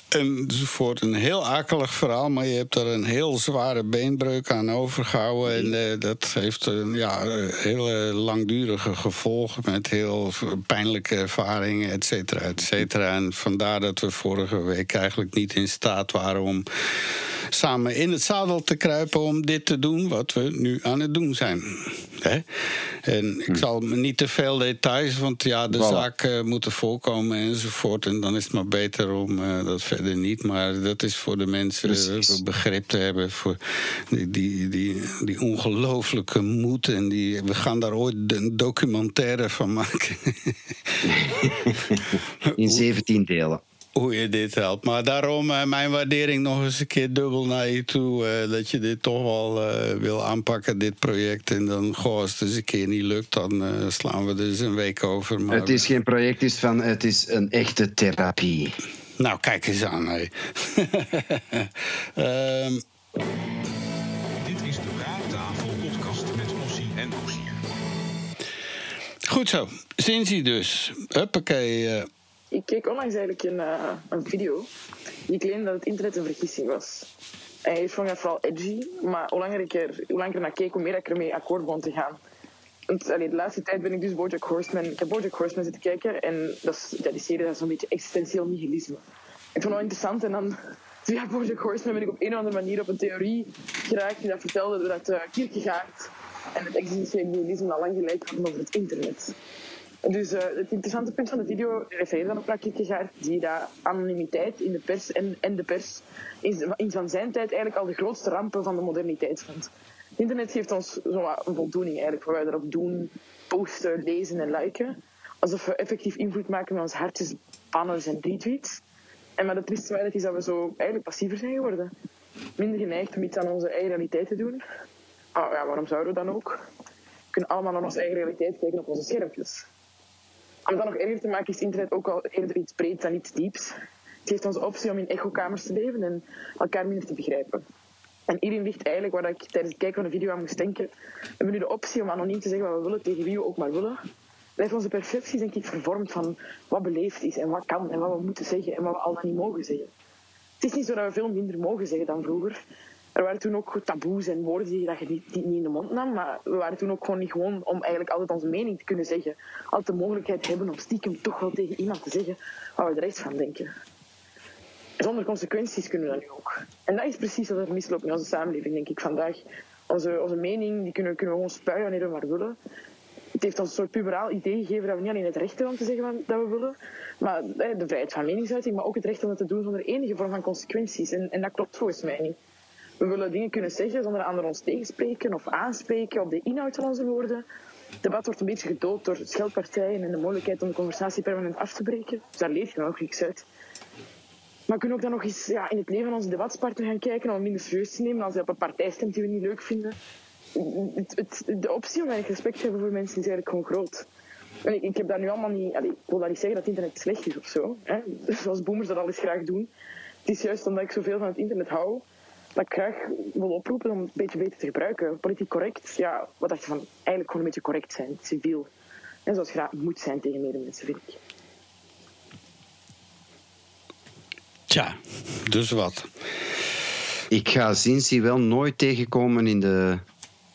Enzovoort. Een heel akelig verhaal, maar je hebt er een heel zware beenbreuk aan overgehouden. En eh, dat heeft een ja, hele langdurige gevolgen met heel pijnlijke ervaringen, et cetera, et cetera. En vandaar dat we vorige week eigenlijk niet in staat waren om samen in het zadel te kruipen om dit te doen wat we nu aan het doen zijn. Hè? En ik zal me niet te veel details, want ja, de Hm. Voilà. zaak eh, moet er voorkomen enzovoort. En dan is het maar beter om eh, dat verder niet. Maar dat is voor de mensen eh, begrip te hebben voor die, die, die, die ongelooflijke moed. En die, we gaan daar ooit een documentaire van maken. In 17 delen. Hoe je dit helpt. Maar daarom eh, mijn waardering nog eens een keer dubbel naar je toe. eh, dat je dit toch wel eh, wil aanpakken, dit project. En dan, goh, als het eens een keer niet lukt, dan eh, slaan we er dus een week over. Maar, Het is geen project, het is, van, het is een echte therapie. Nou, kijk eens aan. hé. Ehm, Dit is de Praattafel podcast met Ossie en Ossie. goed zo. Zinzi dus. Huppakee. Ik keek onlangs eigenlijk een, eh, een video die claimde dat het internet een vergissing was. En ik vond dat vooral edgy, maar hoe langer ik er, langer er naar keek, hoe meer ik ermee akkoord begon te gaan. Want, allee, de laatste tijd ben ik dus Bojack Horseman... Ik heb Bojack Horseman zitten kijken en dat is, ja, die serie is zo'n beetje existentieel nihilisme. Ik vond het wel interessant en dan... Via Bojack Horseman ben ik op een of andere manier op een theorie geraakt die dat vertelde dat uh, Kierkegaard en het existentieel nihilisme al lang gelijk hadden over het internet. Dus uh, het interessante punt van de video refereert dan ook naar Kierkegaard, die dat anonimiteit in de pers en, en de pers in, van zijn tijd eigenlijk al de grootste rampen van de moderniteit vond. Internet geeft ons zo een voldoening eigenlijk, wat wij erop doen, posten, lezen en liken. Alsof we effectief invloed maken met ons hartjes, banners en retweets. En maar de trieste waarheid is dat we zo eigenlijk passiever zijn geworden. Minder geneigd om iets aan onze eigen realiteit te doen. Oh, ja, waarom zouden we dan ook? We kunnen allemaal naar onze eigen realiteit kijken op onze schermpjes. Om dat nog erger te maken is internet ook al eerder iets breeds dan iets dieps. Het geeft ons optie om in echokamers te leven en elkaar minder te begrijpen. En hierin ligt eigenlijk waar ik tijdens het kijken van de video aan moest denken. We hebben nu de optie om anoniem te zeggen wat we willen tegen wie we ook maar willen. Blijft onze perceptie denk ik vervormd van wat beleefd is en wat kan en wat we moeten zeggen en wat we al dan niet mogen zeggen. Het is niet zo dat we veel minder mogen zeggen dan vroeger. Er waren toen ook taboes en woorden die je niet, niet in de mond nam, maar we waren toen ook gewoon niet gewoon om eigenlijk altijd onze mening te kunnen zeggen. Altijd de mogelijkheid hebben om stiekem toch wel tegen iemand te zeggen wat we er echt van denken. Zonder consequenties kunnen we dat nu ook. En dat is precies wat er misloopt in onze samenleving, denk ik, vandaag. Onze, onze mening die kunnen, we gewoon spuien wanneer we maar willen. Het heeft ons een soort puberaal idee gegeven dat we niet alleen het recht hebben om te zeggen wat dat we willen, maar de vrijheid van meningsuiting, maar ook het recht om het te doen zonder enige vorm van consequenties. En, en dat klopt volgens mij niet. We willen dingen kunnen zeggen zonder anderen ons tegenspreken of aanspreken op de inhoud van onze woorden. Het debat wordt een beetje gedood door scheldpartijen en de mogelijkheid om de conversatie permanent af te breken. Dus daar leer je nog niks uit. Maar we kunnen ook dan nog eens ja, in het leven van onze debatspartner gaan kijken om hem minder serieus te nemen als hij op een partij stemt die we niet leuk vinden. Het, de optie om eigenlijk respect te hebben voor mensen is eigenlijk gewoon groot. En ik, ik heb dat nu allemaal niet... Ik wil dat niet zeggen dat internet slecht is of zo. Hè? Zoals boomers dat al eens graag doen. Het is juist omdat ik zoveel van het internet hou, dat ik graag wil oproepen om het een beetje beter te gebruiken. Politiek correct, ja, wat dacht je van eigenlijk gewoon een beetje correct zijn, civiel. En zoals je graag moet zijn tegen medemensen, vind ik. Tja, dus wat? Ik ga Zinzi wel nooit tegenkomen in de,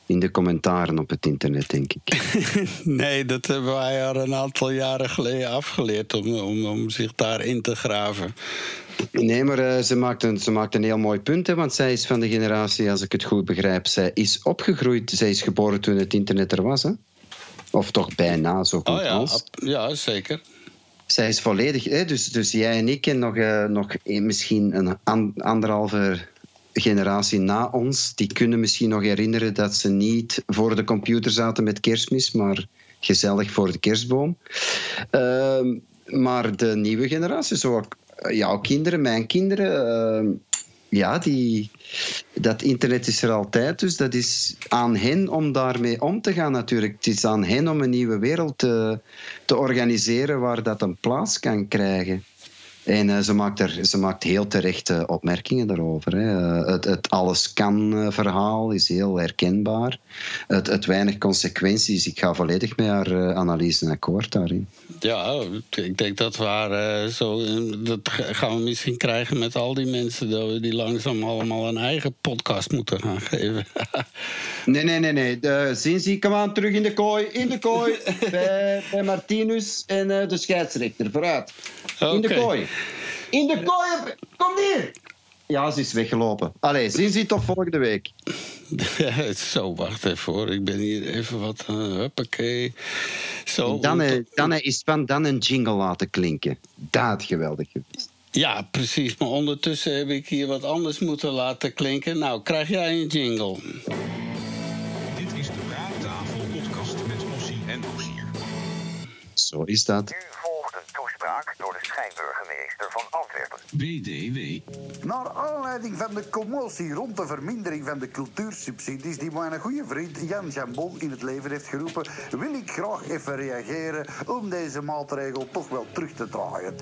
in de commentaren op het internet, denk ik. nee, dat hebben wij al een aantal jaren geleden afgeleerd om, om, om zich daarin te graven. Nee, maar uh, ze, maakt een, ze maakt een heel mooi punt, hè, want zij is van de generatie, als ik het goed begrijp, zij is opgegroeid, zij is geboren toen het internet er was, hè? Of toch bijna zo goed oh, ja, als. Ja, zeker. Zij is volledig, hè, dus, dus jij en ik en nog, uh, nog misschien een an, anderhalve generatie na ons, die kunnen misschien nog herinneren dat ze niet voor de computer zaten met kerstmis, maar gezellig voor de kerstboom. Uh, maar de nieuwe generatie, zo jouw kinderen, mijn kinderen, uh, ja, die, dat internet is er altijd. Dus dat is aan hen om daarmee om te gaan natuurlijk. Het is aan hen om een nieuwe wereld te, te organiseren waar dat een plaats kan krijgen. En uh, ze, maakt er, ze maakt heel terechte opmerkingen daarover. Hè. Uh, het, het alles kan verhaal is heel herkenbaar. Het, het weinig consequenties. Ik ga volledig met haar uh, analyse akkoord daarin. Ja, ik denk dat we haar zo. Dat gaan we misschien krijgen met al die mensen. Dat we die langzaam allemaal een eigen podcast moeten gaan geven. nee, nee, nee, nee. De, Zinzi, kom aan terug in de kooi. In de kooi. bij, bij Martinus en de scheidsrechter. Vooruit. In de kooi. In de kooi. Kom hier. Ja, ze is weggelopen. Allee, zien ze toch volgende week. Zo, wacht even hoor. Ik ben hier even wat... Uh, huppakee. Zo. Dan, dan is van dan een jingle laten klinken. Dat geweldig geweest. Ja, precies. Maar ondertussen heb ik hier wat anders moeten laten klinken. Nou, krijg jij een jingle. Dit is de Praattafel podcast met Ossie en Ossier. Zo is dat toespraak door de schijnburgemeester van Antwerpen. BDW. Naar aanleiding van de commotie rond de vermindering van de cultuursubsidies die mijn goede vriend Jan Jambon in het leven heeft geroepen, wil ik graag even reageren om deze maatregel toch wel terug te draaien.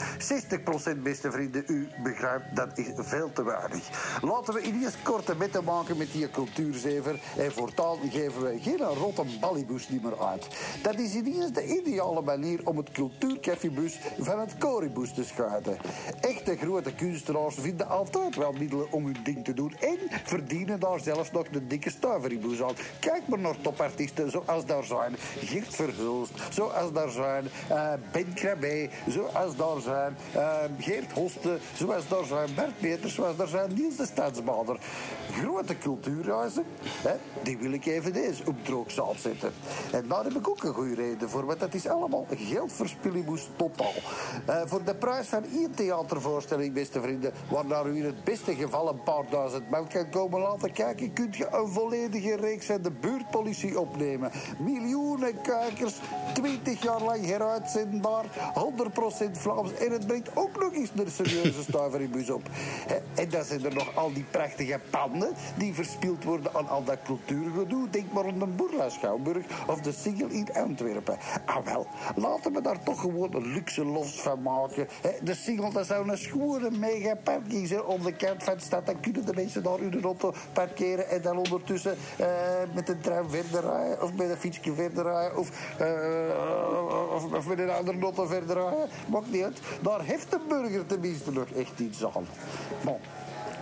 60% beste vrienden, u begrijpt dat is veel te weinig. Laten we eerst korte metten maken met die cultuurzever en voortaan geven we geen rotte ballibus meer uit. Dat is ineens de ideale manier om het cultuurcafébus van het Coribus te schuiten. Echte grote kunstenaars vinden altijd wel middelen om hun ding te doen en verdienen daar zelfs nog de dikke stuiveribus aan. Kijk maar naar topartiesten zoals daar zijn Geert Verhulst, zoals daar zijn uh, Ben Krabbe, zoals daar zijn uh, Geert Hoste, zoals daar zijn Bert Peters, zoals daar zijn Niels de Stadsbader. Grote cultuurhuizen, hè, die wil ik even deze op droogzaal zetten. En daar heb ik ook een goede reden voor, want dat is allemaal geldverspillingboes totaal. Uh, voor de prijs van één theatervoorstelling, beste vrienden, waarnaar u in het beste geval een paar duizend man kan komen laten kijken, kunt je een volledige reeks van de buurtpolitie opnemen. Miljoenen kijkers, 20 jaar lang heruitzendbaar, 100% Vlaams en het brengt ook nog eens een serieuze stuiveribus op. En dan zijn er nog al die prachtige die verspild worden aan al dat cultuurgedoe. Denk maar aan de Boerla Schouwburg of de Singel in Antwerpen. Ah wel, laten we daar toch gewoon een luxe los van maken. De Singel, dat zou een schone mega parking zijn aan de kant van de stad. Dan kunnen de mensen daar hun auto parkeren en dan ondertussen uh, met een tram verder rijden of met een fietsje verder rijden of, uh, of, of, met een andere auto verder rijden. Maakt niet uit. Daar heeft de burger tenminste nog echt iets aan. Bon.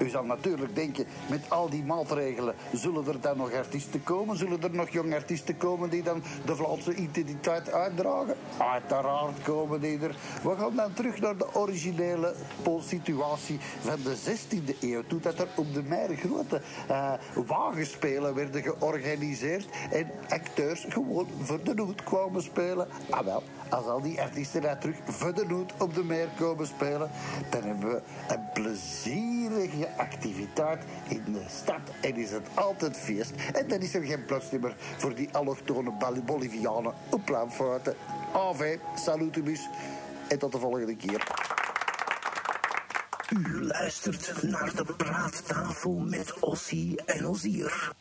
U zal natuurlijk denken, met al die maatregelen, zullen er dan nog artiesten komen? Zullen er nog jonge artiesten komen die dan de Vlaamse identiteit uitdragen? Uiteraard komen die er. We gaan dan terug naar de originele situatie van de 16e eeuw. Toen dat er op de meer grote uh, wagenspelen werden georganiseerd en acteurs gewoon voor de noot kwamen spelen. Ah wel, als al die artiesten daar terug noot op de meer komen spelen, dan hebben we een plezier vierige activiteit in de stad en is het altijd feest. En dan is er geen plaatsnummer voor die allochtone Bolivianen opruimfouten. Ave, salutibus en tot de volgende keer. U luistert naar de praattafel met Ossie en Ozier.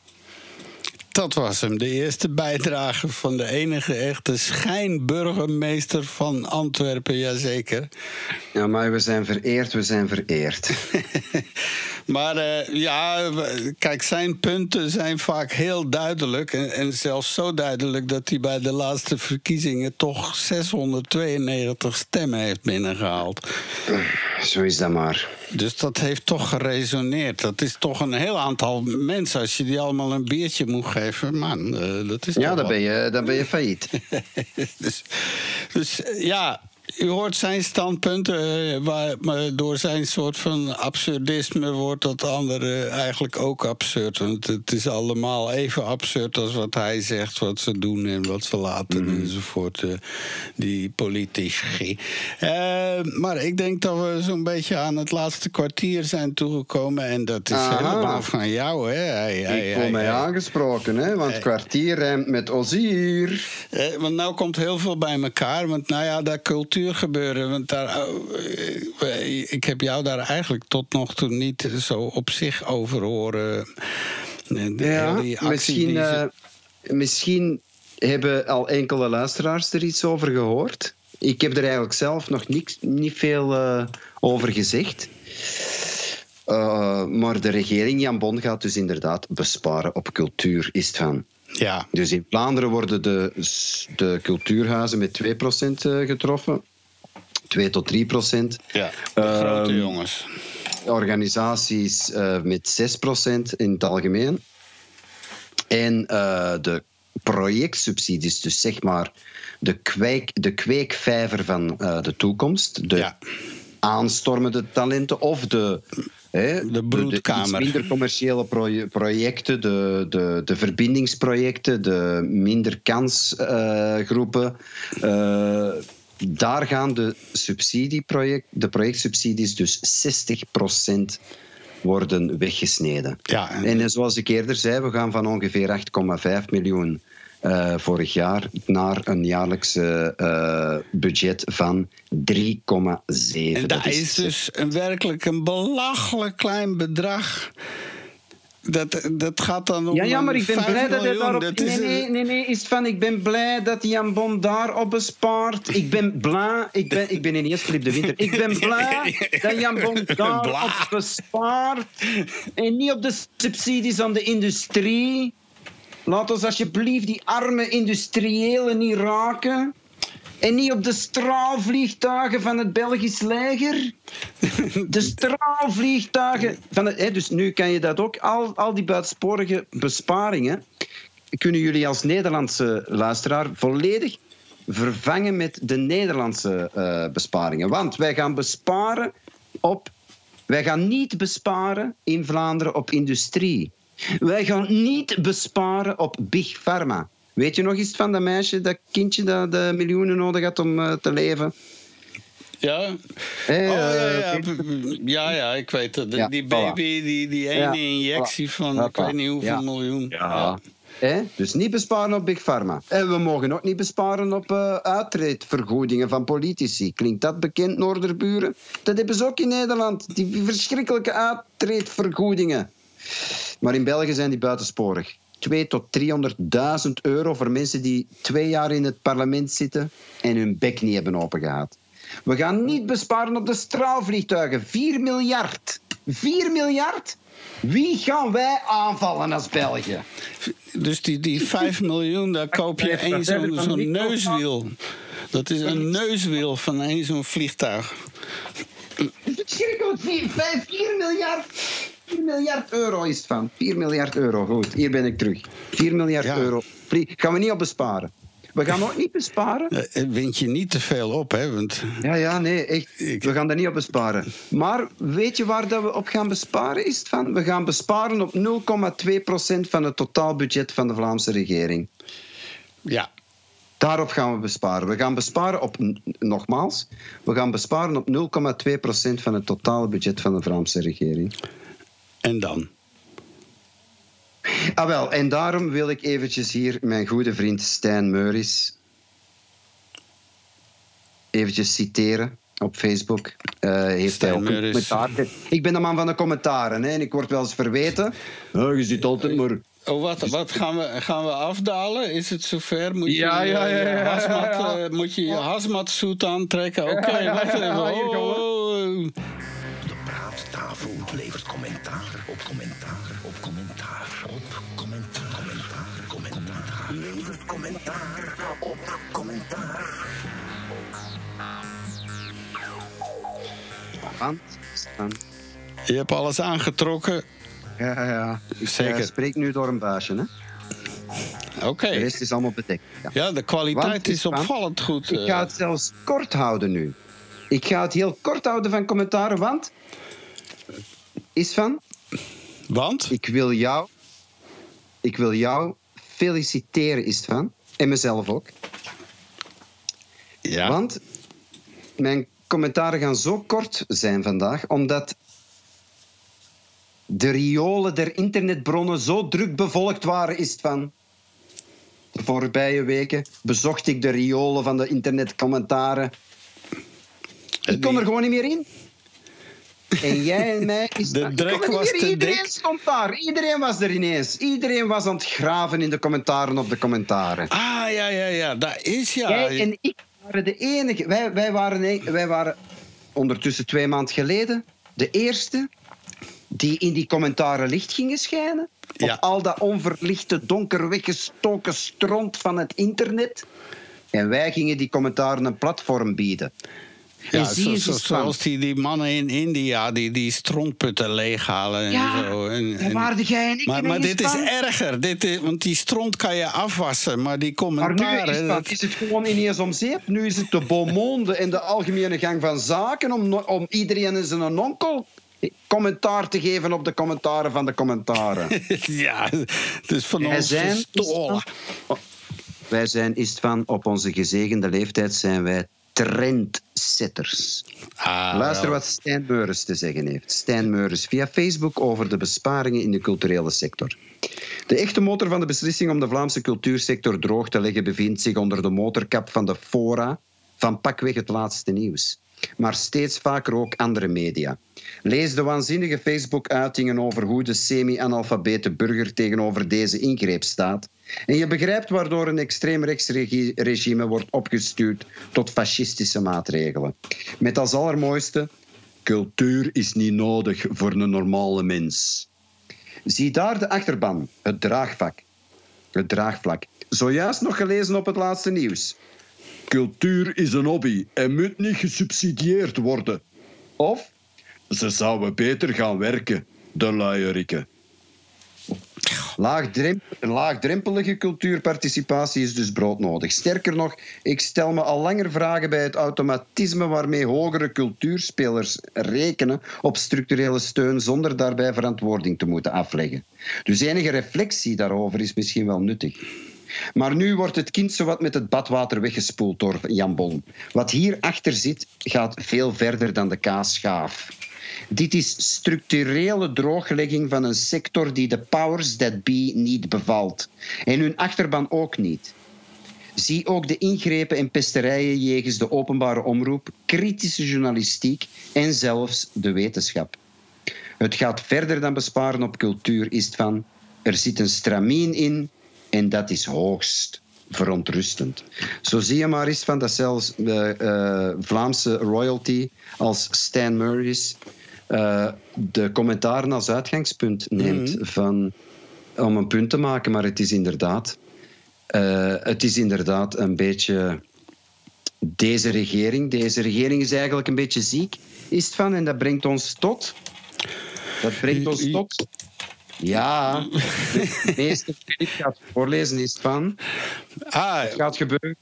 Dat was hem, de eerste bijdrage van de enige echte schijnburgemeester van Antwerpen, jazeker. Ja, maar we zijn vereerd, we zijn vereerd. Maar eh, ja, kijk, zijn punten zijn vaak heel duidelijk. En, en zelfs zo duidelijk dat hij bij de laatste verkiezingen toch 692 stemmen heeft binnengehaald. Zo is dat maar. Dus dat heeft toch geresoneerd. Dat is toch een heel aantal mensen. Als je die allemaal een biertje moet geven, man, eh, dat is Ja, dan ben je, dan ben je failliet. dus, dus ja, u hoort zijn standpunten. eh, waar, maar door zijn soort van absurdisme wordt dat andere eigenlijk ook absurd. Want het is allemaal even absurd als wat hij zegt, wat ze doen en wat ze laten enzovoort. eh, die politici. Eh, maar ik denk dat we zo'n beetje aan het laatste kwartier zijn toegekomen. En dat is Aha. helemaal van jou, hè? Hij- hij- Ik voel mij aangesproken, hè? want kwartier met Ozier. Want nou komt heel veel bij elkaar. Want nou ja, cultuurgebeuren. Want daar, oh, eh, ik heb jou daar eigenlijk tot nog toe niet zo op zich over horen. Ja, misschien, ze- eh, misschien hebben al enkele luisteraars er iets over gehoord. Ik heb er eigenlijk zelf nog niks, niet veel eh, over gezegd. Maar de regering Jan Bon gaat dus inderdaad besparen op cultuur, is het van. Ja. Dus in Vlaanderen worden de, de cultuurhuizen met 2% eh, getroffen. 2 tot 3 procent. Ja, de grote Ehm, jongens. Organisaties eh, met 6 procent in het algemeen. En eh, de projectsubsidies, dus zeg maar de, kweek, de kweekvijver van eh, de toekomst. De aanstormende talenten of de... Hè, de, broedkamer. iets minder commerciële proje- projecten, de, de, de verbindingsprojecten, de minder kansgroepen. eh, daar gaan de, subsidieproject, de projectsubsidies dus 60% worden weggesneden. Ja, en, eh, zoals ik eerder zei, we gaan van ongeveer 8,5 miljoen eh, vorig jaar naar een jaarlijkse eh, budget van 3,7. En dat is dus een werkelijk een belachelijk klein bedrag. Dat, dat gaat dan om Ja, ja, maar ik ben 5 blij dat hij daarop... Dat Nee, nee, nee, nee, is van, ik ben blij dat Jan Bon daarop bespaart. Ik ben blij, ik ben, ik ben ineens de Winter. Ik ben blij dat Jan Bon daarop bespaart. En niet op de subsidies aan de industrie. Laat ons alsjeblieft die arme industriëlen niet raken. En niet op de straalvliegtuigen van het Belgisch leger. De straalvliegtuigen van het... Hè, dus nu kan je dat ook, al, al die buitensporige besparingen... kunnen jullie als Nederlandse luisteraar volledig vervangen met de Nederlandse eh, besparingen. Want wij gaan besparen op... Wij gaan niet besparen in Vlaanderen op industrie. Wij gaan niet besparen op Big Pharma. Weet je nog iets van dat meisje, dat kindje dat de miljoenen nodig had om eh, te leven? Ja. Oh, ja, eh, ja. ja, ja, ik weet het. Ja, die baby, die, die ene Ja, injectie voilà. van ik weet niet hoeveel Ja. miljoen. Ja. Hè? Dus niet besparen op Big Pharma. En we mogen ook niet besparen op uittreedvergoedingen van politici. Klinkt dat bekend, Noorderburen? Dat hebben ze ook in Nederland. Die verschrikkelijke uittreedvergoedingen. Maar in België zijn die buitensporig. 2 tot 300.000 euro voor mensen die twee jaar in het parlement zitten en hun bek niet hebben opengehad. We gaan niet besparen op de straalvliegtuigen. 4 miljard. 4 miljard? Wie gaan wij aanvallen als België? Dus die, die 5 miljoen, daar koop je één zo'n neuswiel. Dat is een neuswiel van één zo'n vliegtuig. Verschrikkelijk. 4, 5, 4 miljard. 4 miljard euro is het van. 4 miljard euro. Goed, hier ben ik terug. 4 miljard euro. Gaan we niet op besparen. We gaan ook niet besparen. Eh, Wind je niet te veel op, hè? Want Ja, ja, nee, echt. We gaan daar niet op besparen. Maar weet je waar dat we op gaan besparen? Is het van? We gaan besparen op 0,2% van het totaalbudget van de Vlaamse regering. Ja. Daarop gaan we besparen. We gaan besparen op, nogmaals, we gaan besparen op 0,2% van het totale budget van de Vlaamse regering. En dan? Ah wel, en daarom wil ik eventjes hier mijn goede vriend Stijn Meuris eventjes citeren op Facebook. Eh, heeft Stijn hij ook een Meuris. commentaar. Ik ben de man van de commentaren hè, en ik word wel eens verweten. Oh, je zit altijd maar... Oh, wat, wat gaan, we, gaan we afdalen? Is het zover? Moet je Ja, je- ja, ja, ja, ja, hazmat, ja. eh, moet je je hazmatsuit aantrekken? Oké, Ja, ja, wacht ja, even. hier gaan Oh, Want, want- Je hebt alles aangetrokken. Ja, ja. Ik Zeker. eh, spreek nu door een baasje, hè? Oké. De rest is allemaal bedekt. Ja. Ja, de kwaliteit Want, is opvallend goed. Ik eh. ga het zelfs kort houden nu. Ik ga het heel kort houden van commentaren, want... Is van... Want? Ik wil jou... Ik wil jou feliciteren, is van. En mezelf ook. Ja. Want mijn commentaren gaan zo kort zijn vandaag, omdat de riolen der internetbronnen zo druk bevolkt waren, is het van. De voorbije weken bezocht ik de riolen van de internetcommentaren. Ik kon er gewoon niet meer in. En jij en mij is De niet was te Iedereen dik. stond daar. Iedereen was er ineens. Iedereen was aan het graven in de commentaren op de commentaren. Ah, ja, ja, ja. Dat is ja. Jij en ik waren de enige. Wij, wij, waren, wij waren ondertussen twee maanden geleden de eerste die in die commentaren licht gingen schijnen. Op al dat onverlichte, donker weggestoken stront van het internet. En wij gingen die commentaren een platform bieden. Ja, en zo, zo- zoals die, die mannen in India die, die strontputten leeghalen en Ja, zo. En, waren jij en ik maar, maar dit is erger, dit is, want die stront kan je afwassen, maar die Maar nu commentaren... is, dat, dat- is het gewoon ineens om zeep. Nu is het de beaumonde en de algemene gang van zaken om, om iedereen en zijn onkel commentaar te geven op de commentaren van de commentaren. ja, dus van Wij ons zijn, gestolen. wij zijn is het van, op onze gezegende leeftijd zijn wij trendsetters. Ah, Luister wel. wat Stijn Meures te zeggen heeft. Stijn Meures via Facebook over de besparingen in de culturele sector. De echte motor van de beslissing om de Vlaamse cultuursector droog te leggen bevindt zich onder de motorkap van de fora van pakweg het laatste nieuws. Maar steeds vaker ook andere media. Lees de waanzinnige Facebook-uitingen over hoe de semi-analfabete burger tegenover deze ingreep staat. En je begrijpt waardoor een extreemrechtsregime wordt opgestuurd tot fascistische maatregelen. Met als allermooiste: cultuur is niet nodig voor een normale mens. Zie daar de achterban, het draagvlak. Het draagvlak. Zojuist nog gelezen op het laatste nieuws. Cultuur is een hobby en moet niet gesubsidieerd worden. Of ze zouden beter gaan werken, de luierikken. Laagdremp- laagdrempelige cultuurparticipatie is dus broodnodig. Sterker nog, ik stel me al langer vragen bij het automatisme waarmee hogere cultuurspelers rekenen op structurele steun zonder daarbij verantwoording te moeten afleggen. Dus enige reflectie daarover is misschien wel nuttig. Maar nu wordt het kind zowat met het badwater weggespoeld door Jan Bon. Wat hierachter zit, gaat veel verder dan de kaasschaaf. Dit is structurele drooglegging van een sector die de powers that be niet bevalt. En hun achterban ook niet. Zie ook de ingrepen en pesterijen jegens de openbare omroep, kritische journalistiek en zelfs de wetenschap. Het gaat verder dan besparen op cultuur, is het van. Er zit een stramien in en dat is hoogst verontrustend. Zo zie je maar eens van dat zelfs de eh, Vlaamse royalty als Stan Murray's eh, de commentaren als uitgangspunt neemt van, om een punt te maken, maar het is inderdaad, eh, het is inderdaad een beetje deze regering. Deze regering is eigenlijk een beetje ziek, is het van, en dat brengt ons tot. Dat brengt ons tot. Ja, de meeste Filip gaat voorlezen is het van. Ah, het gaat gebeuren.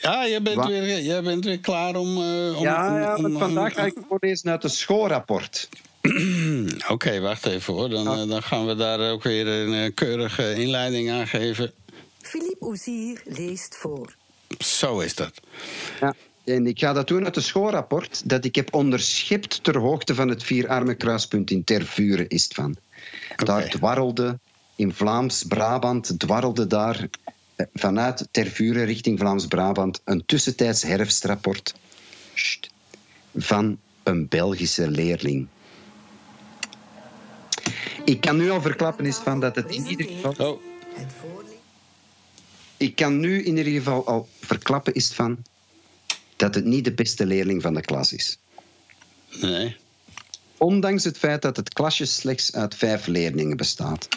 Ja, jij bent, weer, jij bent weer klaar om... eh, om Ja, ja, om- want om- vandaag ga ik voorlezen uit het schoolrapport. Oké, wacht even hoor. Dan, eh, dan gaan we daar ook weer een eh, keurige inleiding aan geven. Philippe Ozier leest voor. Zo is dat. Ja. En ik ga dat doen uit een schoolrapport dat ik heb onderschept ter hoogte van het vierarme kruispunt in Tervuren is het van. Daar dwarrelde in Vlaams-Brabant, dwarrelde daar eh, vanuit Tervuren richting Vlaams-Brabant een tussentijds herfstrapport Sst. van een Belgische leerling. Ik kan nu al verklappen is van dat het in ieder geval... Ik kan nu in ieder geval al verklappen is van dat het niet de beste leerling van de klas is. Nee. Ondanks het feit dat het klasje slechts uit vijf leerlingen bestaat.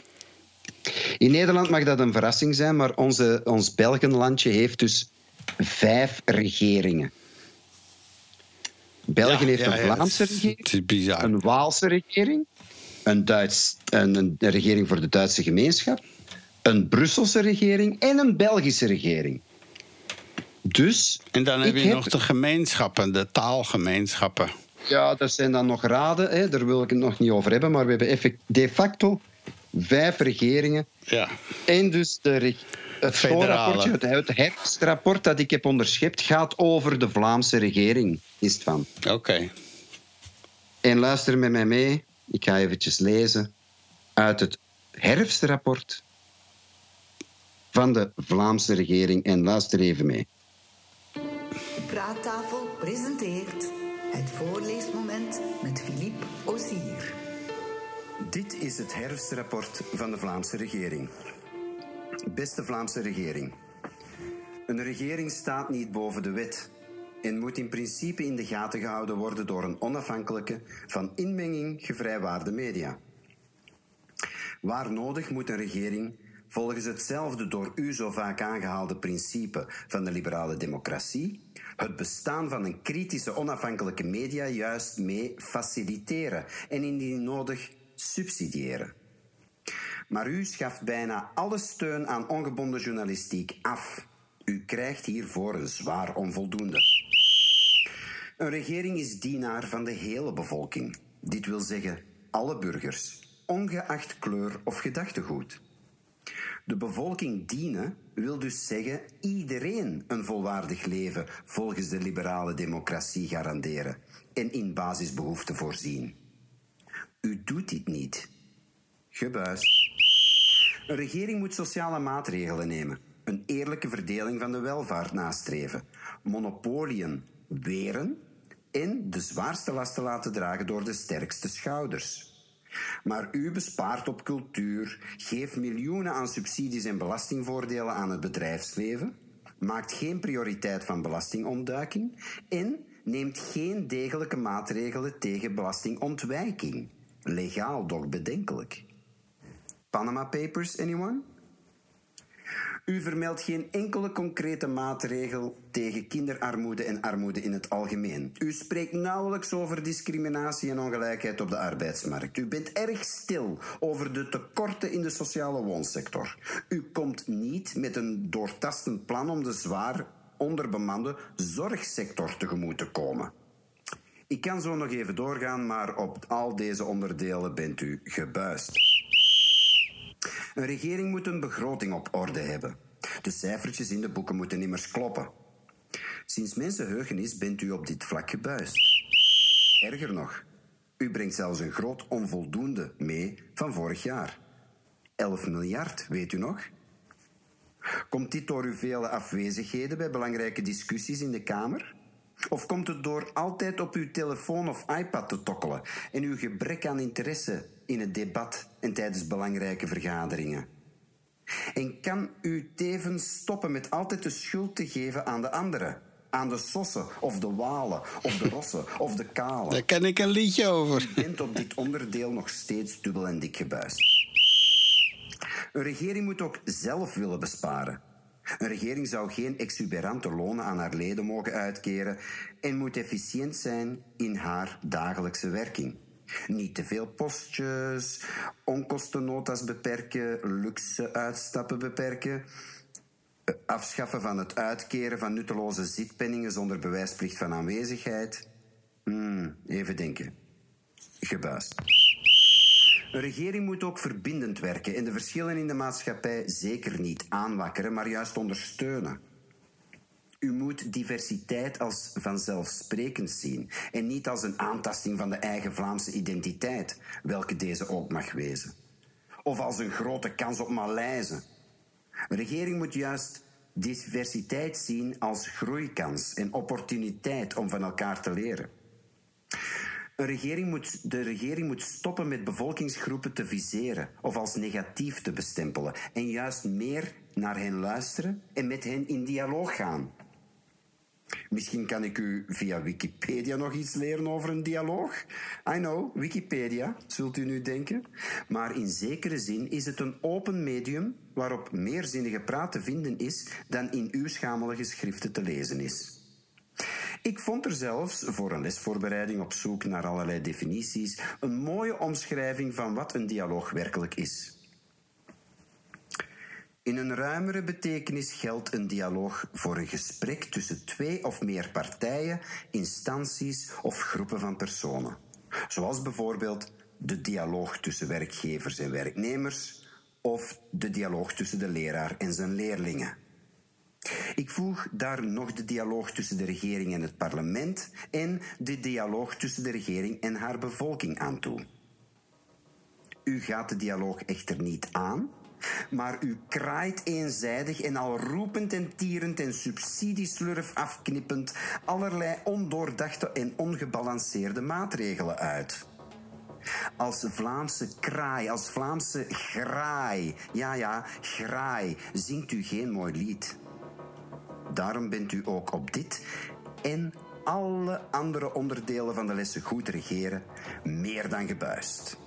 In Nederland mag dat een verrassing zijn, maar onze, ons Belgenlandje heeft dus vijf regeringen. België Ja, heeft ja, een ja, Vlaamse regering, een Waalse regering, een, Duits, een, een regering voor de Duitse gemeenschap, een Brusselse regering en een Belgische regering. Dus. En dan heb je nog de gemeenschappen, de taalgemeenschappen. Ja, dat zijn dan nog raden, hè, daar wil ik het nog niet over hebben, maar we hebben effect, de facto vijf regeringen. Ja. En dus de, reg- het het, het herfstrapport dat ik heb onderschept, gaat over de Vlaamse regering, is het van. Oké. En luister met mij mee, ik ga eventjes lezen uit het herfstrapport van de Vlaamse regering. En luister even mee. De praattafel presenteert het voorleesmoment met Philippe Osier. Dit is het herfstrapport van de Vlaamse regering. Beste Vlaamse regering. Een regering staat niet boven de wet en moet in principe in de gaten gehouden worden door een onafhankelijke, van inmenging gevrijwaarde media. Waar nodig moet een regering volgens hetzelfde door u zo vaak aangehaalde principe van de liberale democratie het bestaan van een kritische onafhankelijke media juist mee faciliteren en indien nodig subsidiëren. Maar u schaft bijna alle steun aan ongebonden journalistiek af. U krijgt hiervoor een zwaar onvoldoende. Een regering is dienaar van de hele bevolking. Dit wil zeggen alle burgers, ongeacht kleur of gedachtegoed. De bevolking dienen wil dus zeggen iedereen een volwaardig leven volgens de liberale democratie garanderen en in basisbehoeften voorzien. U doet dit niet. Gebuist. Een regering moet sociale maatregelen nemen, een eerlijke verdeling van de welvaart nastreven, monopolieën weren en de zwaarste lasten laten dragen door de sterkste schouders. Maar u bespaart op cultuur, geeft miljoenen aan subsidies en belastingvoordelen aan het bedrijfsleven, maakt geen prioriteit van belastingontduiking en neemt geen degelijke maatregelen tegen belastingontwijking. Legaal, doch bedenkelijk. Panama Papers, anyone? U vermeldt geen enkele concrete maatregel tegen kinderarmoede en armoede in het algemeen. U spreekt nauwelijks over discriminatie en ongelijkheid op de arbeidsmarkt. U bent erg stil over de tekorten in de sociale woonsector. U komt niet met een doortastend plan om de zwaar onderbemande zorgsector tegemoet te komen. Ik kan zo nog even doorgaan, maar op al deze onderdelen bent u gebuist. Een regering moet een begroting op orde hebben. De cijfertjes in de boeken moeten immers kloppen. Sinds mensenheugenis bent u op dit vlak gebuist. Erger nog, u brengt zelfs een groot onvoldoende mee van vorig jaar. 11 miljard, weet u nog? Komt dit door uw vele afwezigheden bij belangrijke discussies in de Kamer? Of komt het door altijd op uw telefoon of iPad te tokkelen en uw gebrek aan interesse in het debat en tijdens belangrijke vergaderingen? En kan u tevens stoppen met altijd de schuld te geven aan de anderen? Aan de sossen, of de walen, of de rossen, of de kalen? Daar ken ik een liedje over. U bent op dit onderdeel nog steeds dubbel en dik gebuist. Een regering moet ook zelf willen besparen. Een regering zou geen exuberante lonen aan haar leden mogen uitkeren en moet efficiënt zijn in haar dagelijkse werking. Niet te veel postjes, onkostennota's beperken, luxe uitstappen beperken, eh, afschaffen van het uitkeren van nutteloze zitpenningen zonder bewijsplicht van aanwezigheid. Hmm, even denken. Gebuist. Een regering moet ook verbindend werken en de verschillen in de maatschappij zeker niet aanwakkeren, maar juist ondersteunen. U moet diversiteit als vanzelfsprekend zien en niet als een aantasting van de eigen Vlaamse identiteit, welke deze ook mag wezen. Of als een grote kans op malaise. Een regering moet juist diversiteit zien als groeikans en opportuniteit om van elkaar te leren. Een regering moet, de regering moet stoppen met bevolkingsgroepen te viseren of als negatief te bestempelen en juist meer naar hen luisteren en met hen in dialoog gaan. Misschien kan ik u via Wikipedia nog iets leren over een dialoog. I know, Wikipedia, zult u nu denken. Maar in zekere zin is het een open medium waarop meer zinnige praat te vinden is dan in uw schamelige schriften te lezen is. Ik vond er zelfs, voor een lesvoorbereiding op zoek naar allerlei definities, een mooie omschrijving van wat een dialoog werkelijk is. In een ruimere betekenis geldt een dialoog voor een gesprek tussen twee of meer partijen, instanties of groepen van personen. Zoals bijvoorbeeld de dialoog tussen werkgevers en werknemers of de dialoog tussen de leraar en zijn leerlingen. Ik voeg daar nog de dialoog tussen de regering en het parlement en de dialoog tussen de regering en haar bevolking aan toe. U gaat de dialoog echter niet aan, maar u kraait eenzijdig en al roepend en tierend en subsidieslurf afknippend allerlei ondoordachte en ongebalanceerde maatregelen uit. Als Vlaamse kraai, als Vlaamse graai, ja ja, graai, zingt u geen mooi lied. Daarom bent u ook op dit en alle andere onderdelen van de lessen goed regeren meer dan gebuist.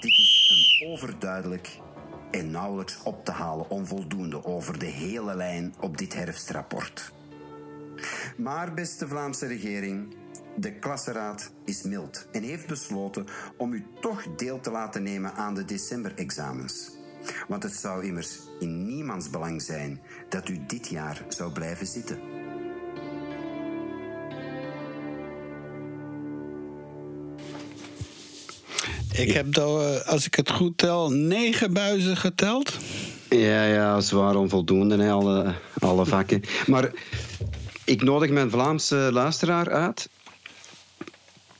Dit is een overduidelijk en nauwelijks op te halen onvoldoende over de hele lijn op dit herfstrapport. Maar, beste Vlaamse regering, de klasseraad is mild en heeft besloten om u toch deel te laten nemen aan de decemberexamens. Want het zou immers in niemands belang zijn dat u dit jaar zou blijven zitten. Ik heb, daar, als ik het goed tel, negen buizen geteld. Ja, ja, zwaar onvoldoende, hè, alle, alle vakken. Maar ik nodig mijn Vlaamse luisteraar uit.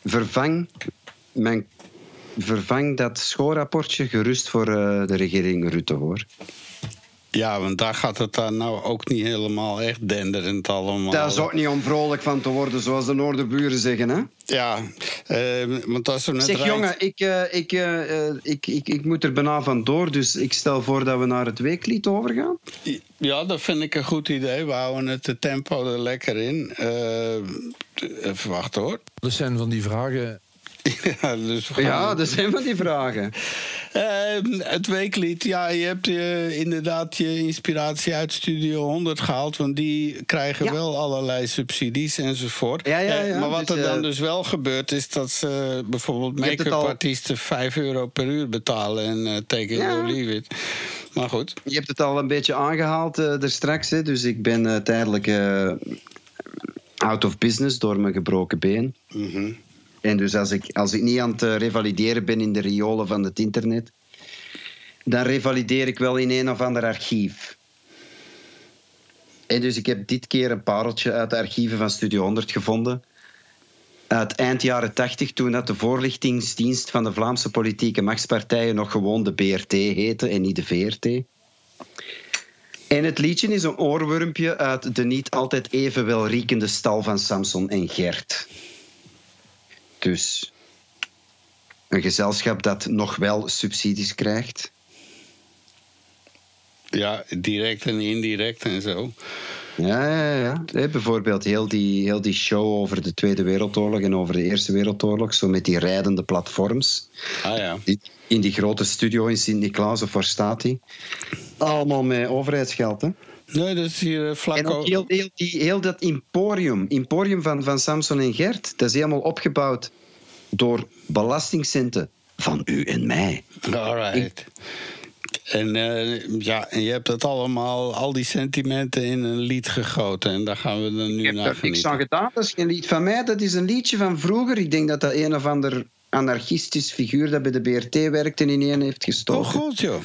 Vervang, mijn, vervang dat schoolrapportje gerust voor eh, de regering Rutte, hoor. Ja, want daar gaat het dan nou ook niet helemaal echt denderend allemaal. Daar is ook niet om vrolijk van te worden, zoals de Noorderburen zeggen, hè? Ja, eh, want als er net Zeg rijdt- jongen, ik, eh, ik, eh, eh, ik, ik, ik moet er bijna van door, dus ik stel voor dat we naar het weeklied overgaan. Ja, dat vind ik een goed idee. We houden het de tempo er lekker in. Even wachten hoor. Dat zijn van die vragen. ja, dus Ja, dat zijn van die vragen. Eh, het weeklied, ja, je hebt eh, inderdaad je inspiratie uit Studio 100 gehaald. Want die krijgen Ja. wel allerlei subsidies enzovoort. Ja, ja, Eh, ja, maar wat dus, er dan eh, dus wel gebeurt, is dat ze bijvoorbeeld make-up artiesten 5 euro per uur betalen. En eh take it or leave it. Maar goed. Je hebt het al een beetje aangehaald eh er straks, hè, dus ik ben tijdelijk out of business door mijn gebroken been. Mhm. En dus als ik, als ik niet aan het eh, revalideren ben in de riolen van het internet, dan revalideer ik wel in een of ander archief. En dus ik heb dit keer een pareltje uit de archieven van Studio 100 gevonden. Uit eind jaren 80, toen dat de voorlichtingsdienst van de Vlaamse politieke machtspartijen nog gewoon de BRT heette en niet de VRT. En het liedje is een oorwormpje uit de niet altijd even welriekende stal van Samson en Gert. Dus een gezelschap dat nog wel subsidies krijgt. Ja, direct en indirect en zo. Ja, ja, ja. Bijvoorbeeld heel die, heel die show over de Tweede Wereldoorlog en over de Eerste Wereldoorlog, zo met die rijdende platforms. Ah ja. In die grote studio in Sint-Niklaas of waar staat die? Allemaal met overheidsgeld, hè? Nee, dat is hier eh, vlak En ook heel, heel, die, heel dat emporium, emporium van, van Samson en Gert, dat is helemaal opgebouwd door belastingcenten van u en mij. Alright. En, eh, ja, en je hebt het allemaal, al die sentimenten in een lied gegoten. En daar gaan we dan nu Ik heb naar daar niks genieten. aan gedaan. Dat is geen lied van mij. Dat is een liedje van vroeger. Ik denk dat dat een of ander anarchistisch figuur dat bij de BRT werkte in een heeft gestoken. Oh god, joh.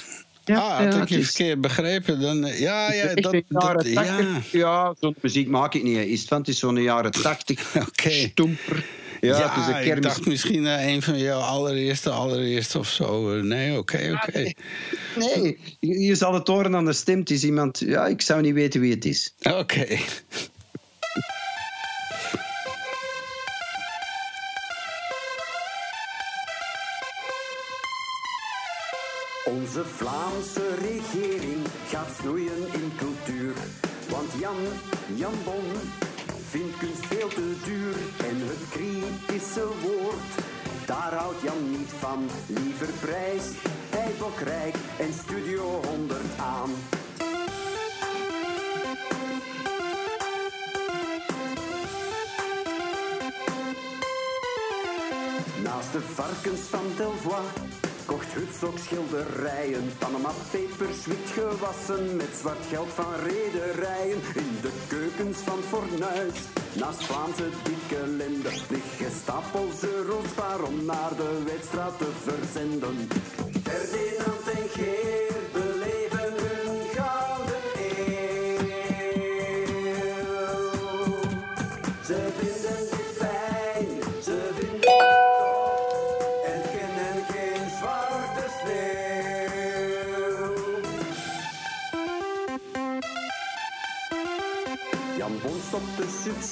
Ja, ah, had ja, ik is- verkeerd begrepen? Dan, eh, ja, ja, dat, jaren dat, ja. 80, ja, zo'n muziek maak ik niet. Is het van? Het is zo'n jaren 80 stoemper. Ja, Ja, het is een ik dacht misschien eh, een van jouw allereerste, allereerste of zo. Eh, Nee, oké, oké. Nee, je, je zal het horen aan de stem. Het is iemand... Ja, ik zou niet weten wie het is. Oké. Onze Vlaamse regering gaat snoeien in cultuur. Want Jan, Jan Bon, vindt kunst veel te duur. En het kritische woord, daar houdt Jan niet van. Liever prijs, hij Bokrijk en Studio 100 aan. Naast de varkens van Delvoye kocht Huts ook schilderijen. Panama Papers wit gewassen met zwart geld van rederijen. In de keukens van Fornuis, naast Vlaamse dikke lende, liggen stapels euro's waar om naar de wedstraat te verzenden. Ferdinand en Geert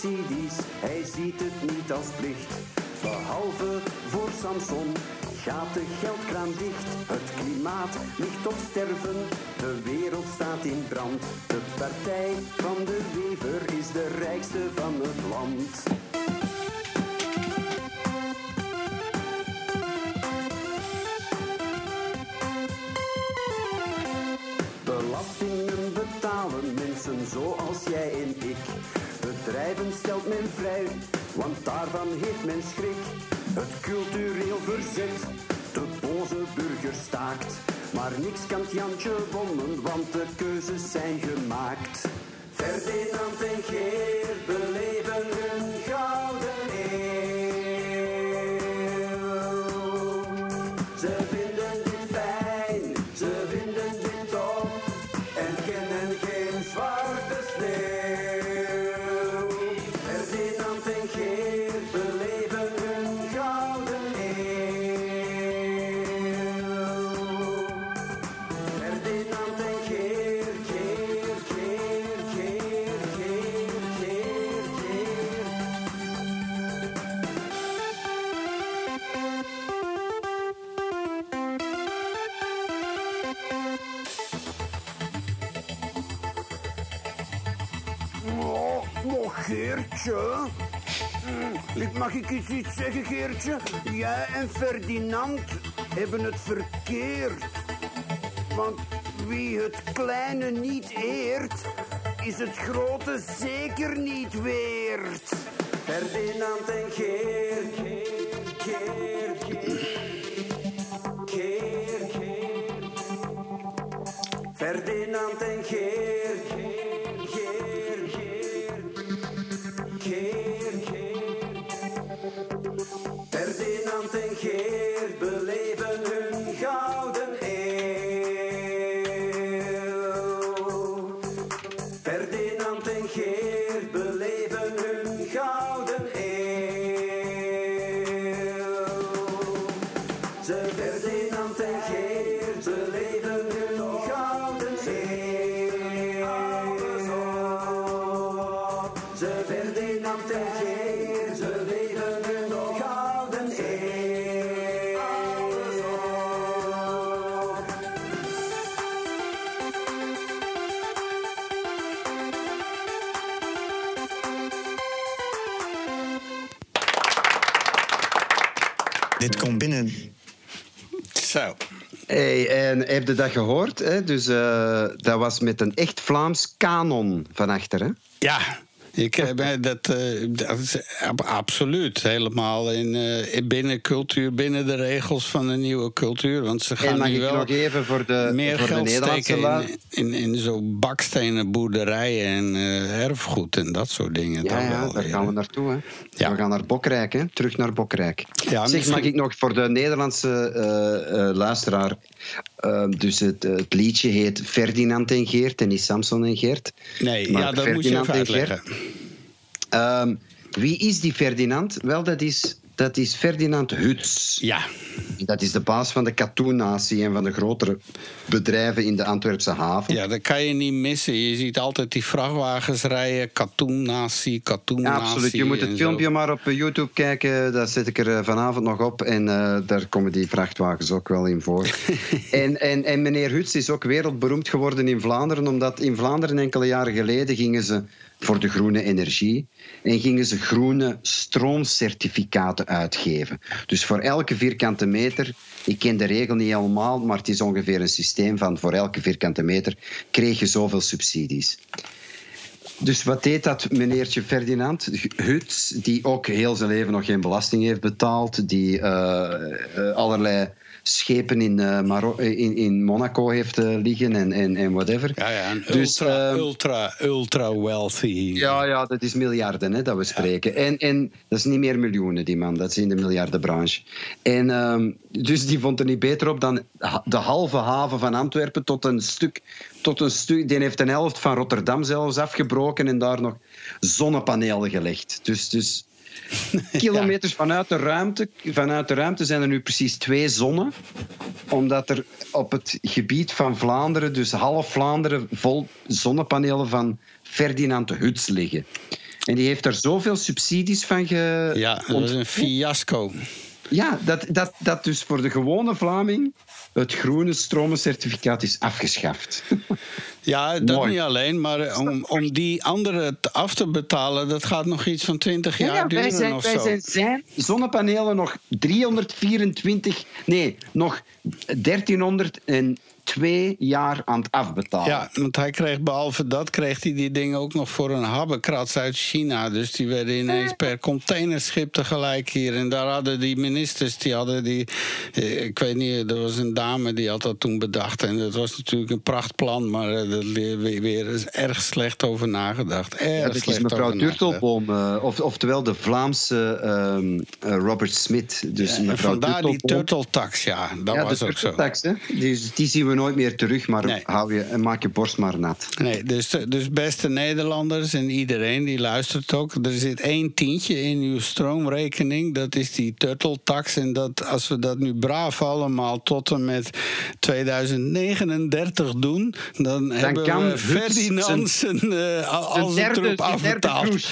hij ziet het niet als plicht. Behalve voor Samson gaat de geldkraan dicht. Het klimaat ligt op sterven, de wereld staat in brand. De partij van de wever is de rijkste van het land. Heeft men schrik. Het cultureel verzet, de boze burger staakt. Maar niks kan Jantje wonnen, want de keuzes zijn gemaakt. Ferdinand en Geert eens iets zeggen, Geertje? Jij en Ferdinand hebben het verkeerd. Want wie het kleine niet eert, is het grote zeker niet weert. Ferdinand en Geert, Geert, Geert, Geert. Ferdinand en Geert, Dit komt binnen. Zo. Hey, en heb je dat gehoord? Hè? Dus, eh, dat was met een echt Vlaams kanon van achter. Hè? Ja, ik, eh, dat, eh, dat is absoluut helemaal in, eh, in binnen cultuur, binnen de regels van een nieuwe cultuur. Want ze gaan nu wel even voor de, meer voor de geld Nederlandse steken in, in, in zo'n bakstenen boerderijen en eh, erfgoed en dat soort dingen. Ja, wel, daar ja. gaan we naartoe. Hè. We gaan naar Bokrijk, hè. terug naar Bokrijk. Ja, zeg, misschien- mag ik nog voor de Nederlandse luisteraar eh, dus het, het liedje heet Ferdinand en Geert en niet Samson en Geert. Nee, Maar ja, dat moet je even uitleggen. Ehm, wie is die Ferdinand? Wel, dat is, dat is Ferdinand Huts. Ja. Dat is de baas van de Katoen-natie en van de grotere bedrijven in de Antwerpse haven. Ja, dat kan je niet missen. Je ziet altijd die vrachtwagens rijden. Katoen-natie, Ja, katoen-natie. absoluut. Je moet het zo. filmpje maar op YouTube kijken. Dat zet ik er eh, vanavond nog op. En eh, daar komen die vrachtwagens ook wel in voor. en, en, en meneer Huts is ook wereldberoemd geworden in Vlaanderen. Omdat in Vlaanderen enkele jaren geleden gingen ze voor de groene energie. En gingen ze groene stroomcertificaten uitgeven. Dus voor elke vierkante meter, ik ken de regel niet helemaal, maar het is ongeveer een systeem van voor elke vierkante meter kreeg je zoveel subsidies. Dus wat deed dat meneertje Ferdinand Huts, die ook heel zijn leven nog geen belasting heeft betaald, die eh, eh, allerlei schepen in, eh, Maro- in, in Monaco heeft eh, liggen en, en, en whatever. Ja, ja, een Dus, ultra, ehm, ultra, ultra wealthy. Ja, ja, dat is miljarden hè, dat we spreken. En, en dat is niet meer miljoenen, die man. Dat is in de miljardenbranche. En, ehm, dus die vond er niet beter op dan de halve haven van Antwerpen tot een stuk... Tot een stuk die heeft een helft van Rotterdam zelfs afgebroken en daar nog zonnepanelen gelegd. Dus... dus kilometers vanuit, de ruimte, vanuit de ruimte zijn er nu precies twee zonnen. Omdat er op het gebied van Vlaanderen, dus half Vlaanderen, vol zonnepanelen van Ferdinand de Huts liggen. En die heeft er zoveel subsidies van ge... Ja, dat was een fiasco. Ja, dat, dat, dat dus voor de gewone Vlaming het groene stromencertificaat is afgeschaft. Ja, dat Mooi. niet alleen, maar eh, om, om die andere te- af te betalen, dat gaat nog iets van 20 jaar Ja, ja, wij duren zijn, of wij zo. zijn zijn zonnepanelen nog 324, nee, nog 1302 jaar aan het afbetalen. Ja, want hij kreeg behalve dat kreeg hij die dingen ook nog voor een habbekrats uit China. Dus die werden ineens per containerschip tegelijk hier. En daar hadden die ministers, die hadden die... eh, Ik weet niet, er was een dame die had dat toen bedacht. En dat was natuurlijk een prachtplan, maar eh, er weer, weer is erg slecht over nagedacht. Erg Ja, dat is slecht mevrouw over nagedacht. Turtelboom, eh, of, oftewel de Vlaamse ehm, eh, Robert Smith. Dus mevrouw vandaar die turtle-tax, ja. Dat ja, was de ook zo. turteltax, hè. Die, die zien we nooit meer terug, maar hou je, en maak je borst maar nat. Nee, dus, dus beste Nederlanders en iedereen die luistert ook. Er zit één tientje in uw stroomrekening. Dat is die turtle-tax. En dat, als we dat nu braaf allemaal tot en met 2039 doen... dan, hebben kan Ferdinand zijn, eh, al- al zijn troep afbetaald.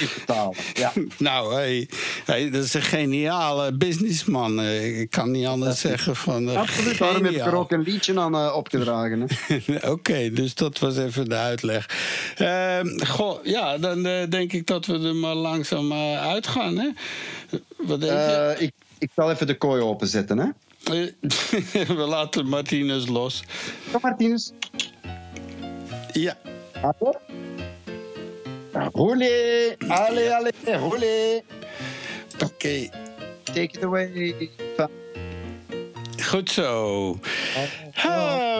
Ja. Nou, hey, hey, dat is een geniale businessman. Eh, Ik kan niet anders zeggen van... eh, Absoluut, daarom heb ik er ook een liedje aan opgedragen. Oké, dus dat was even de uitleg. Ehm, goh, ja, dan denk ik dat we er maar langzaam uitgaan. Hè? Wat denk je? Ik, ik zal even de kooi openzetten. Hè. We laten Martinez los. Kom, Martinez. Ja. Roulé, allez, allez, roulé. Oké. Take it away. Goed zo.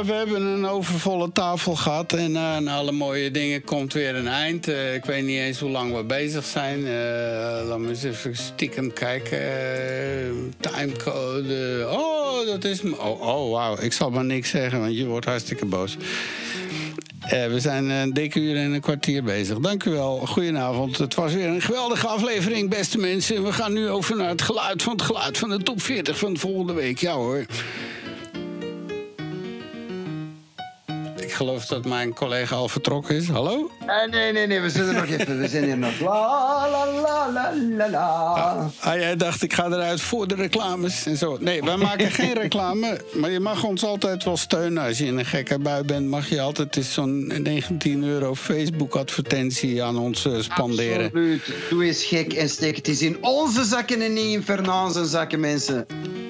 We hebben een overvolle tafel gehad en eh, aan alle mooie dingen komt weer een eind. Eh, ik weet niet eens hoe lang we bezig zijn. Eh laten we eens even stiekem kijken. Eh, timecode. Oh, dat is... Oh, oh wauw. Ik zal maar niks zeggen, want je wordt hartstikke boos. Eh, we zijn een dikke uur en een kwartier bezig. Dank u wel. Goedenavond. Het was weer een geweldige aflevering, beste mensen. We gaan nu over naar het geluid van het geluid van de top 40 van de volgende week. Ja hoor. Geloof dat mijn collega al vertrokken is. Hallo? Eh, nee, nee, nee, we zitten nog even. We zijn hier nog. La, la, la, la, la, la. Ah, jij dacht, ik ga eruit voor de reclames en zo. Nee, wij maken geen reclame. Maar je mag ons altijd wel steunen. Als je in een gekke bui bent, mag je altijd eens zo'n 19 euro Facebook-advertentie aan ons eh, spanderen. Absoluut. Doe eens gek en steek het eens in onze zakken en niet in Fernand's zakken, mensen.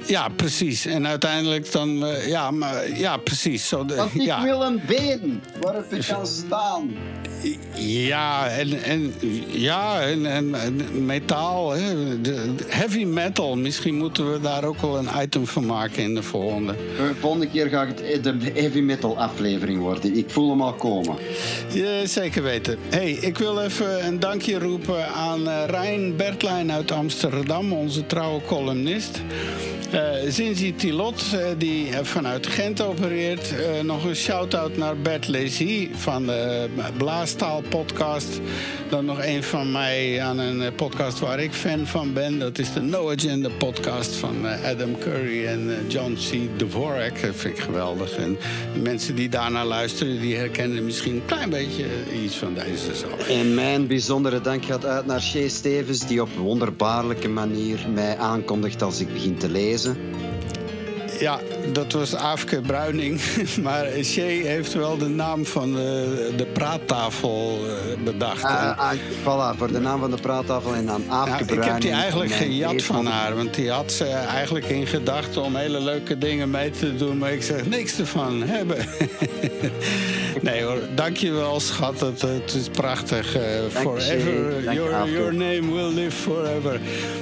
Ja, precies. En uiteindelijk dan... eh, ja, maar, ja, precies. Zo de, Want ik ja. wil een waarop ik kan staan. Ja, en, en, ja, en, en, en metaal, hè. De- heavy metal. Misschien moeten we daar ook wel een item van maken in de volgende. De volgende keer gaat het de heavy metal aflevering worden. Ik voel hem al komen. Ja, zeker weten. hey, ik wil even een dankje roepen aan eh, Rijn Bertlijn uit Amsterdam, onze trouwe columnist. Eh Zinzi Tilot, eh, die eh, vanuit Gent opereert. Eh, nog een shout-out naar Bert Lazy van de Blaastaal podcast. Dan nog een van mij aan een eh, podcast waar ik fan van ben. Dat is de No Agenda podcast van eh, Adam Curry en eh, John C. Dvorak. Dat vind ik geweldig. En de mensen die daarnaar luisteren, die herkennen misschien een klein beetje iets van deze zo. En mijn bijzondere dank gaat uit naar Shay Stevens, die op wonderbaarlijke manier mij aankondigt als ik begin te lezen. Ja, dat was Aafke Bruining. Maar Shay heeft wel de naam van de, de praattafel eh, bedacht. Ah, ah, voilà, voor de naam van de praattafel en naam Aafke Ja, ik Bruining. heb die eigenlijk gejat van haar. Want die had ze eigenlijk in gedachten om hele leuke dingen mee te doen. Maar ik zeg niks ervan hebben. nee hoor, dankjewel schat. Het, het is prachtig. eh, forever, Dank your, your name will live forever.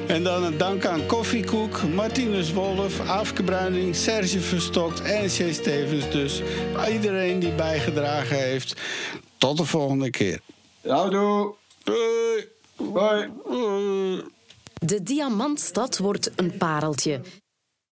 En dan een dank aan Koffiekoek, Martinus Wolf, Aafke Bruining, Serge Verstokt en Shay Stevens. Dus iedereen die bijgedragen heeft. Tot de volgende keer. Houdoe. Doei. Bye. De Diamantstad wordt een pareltje.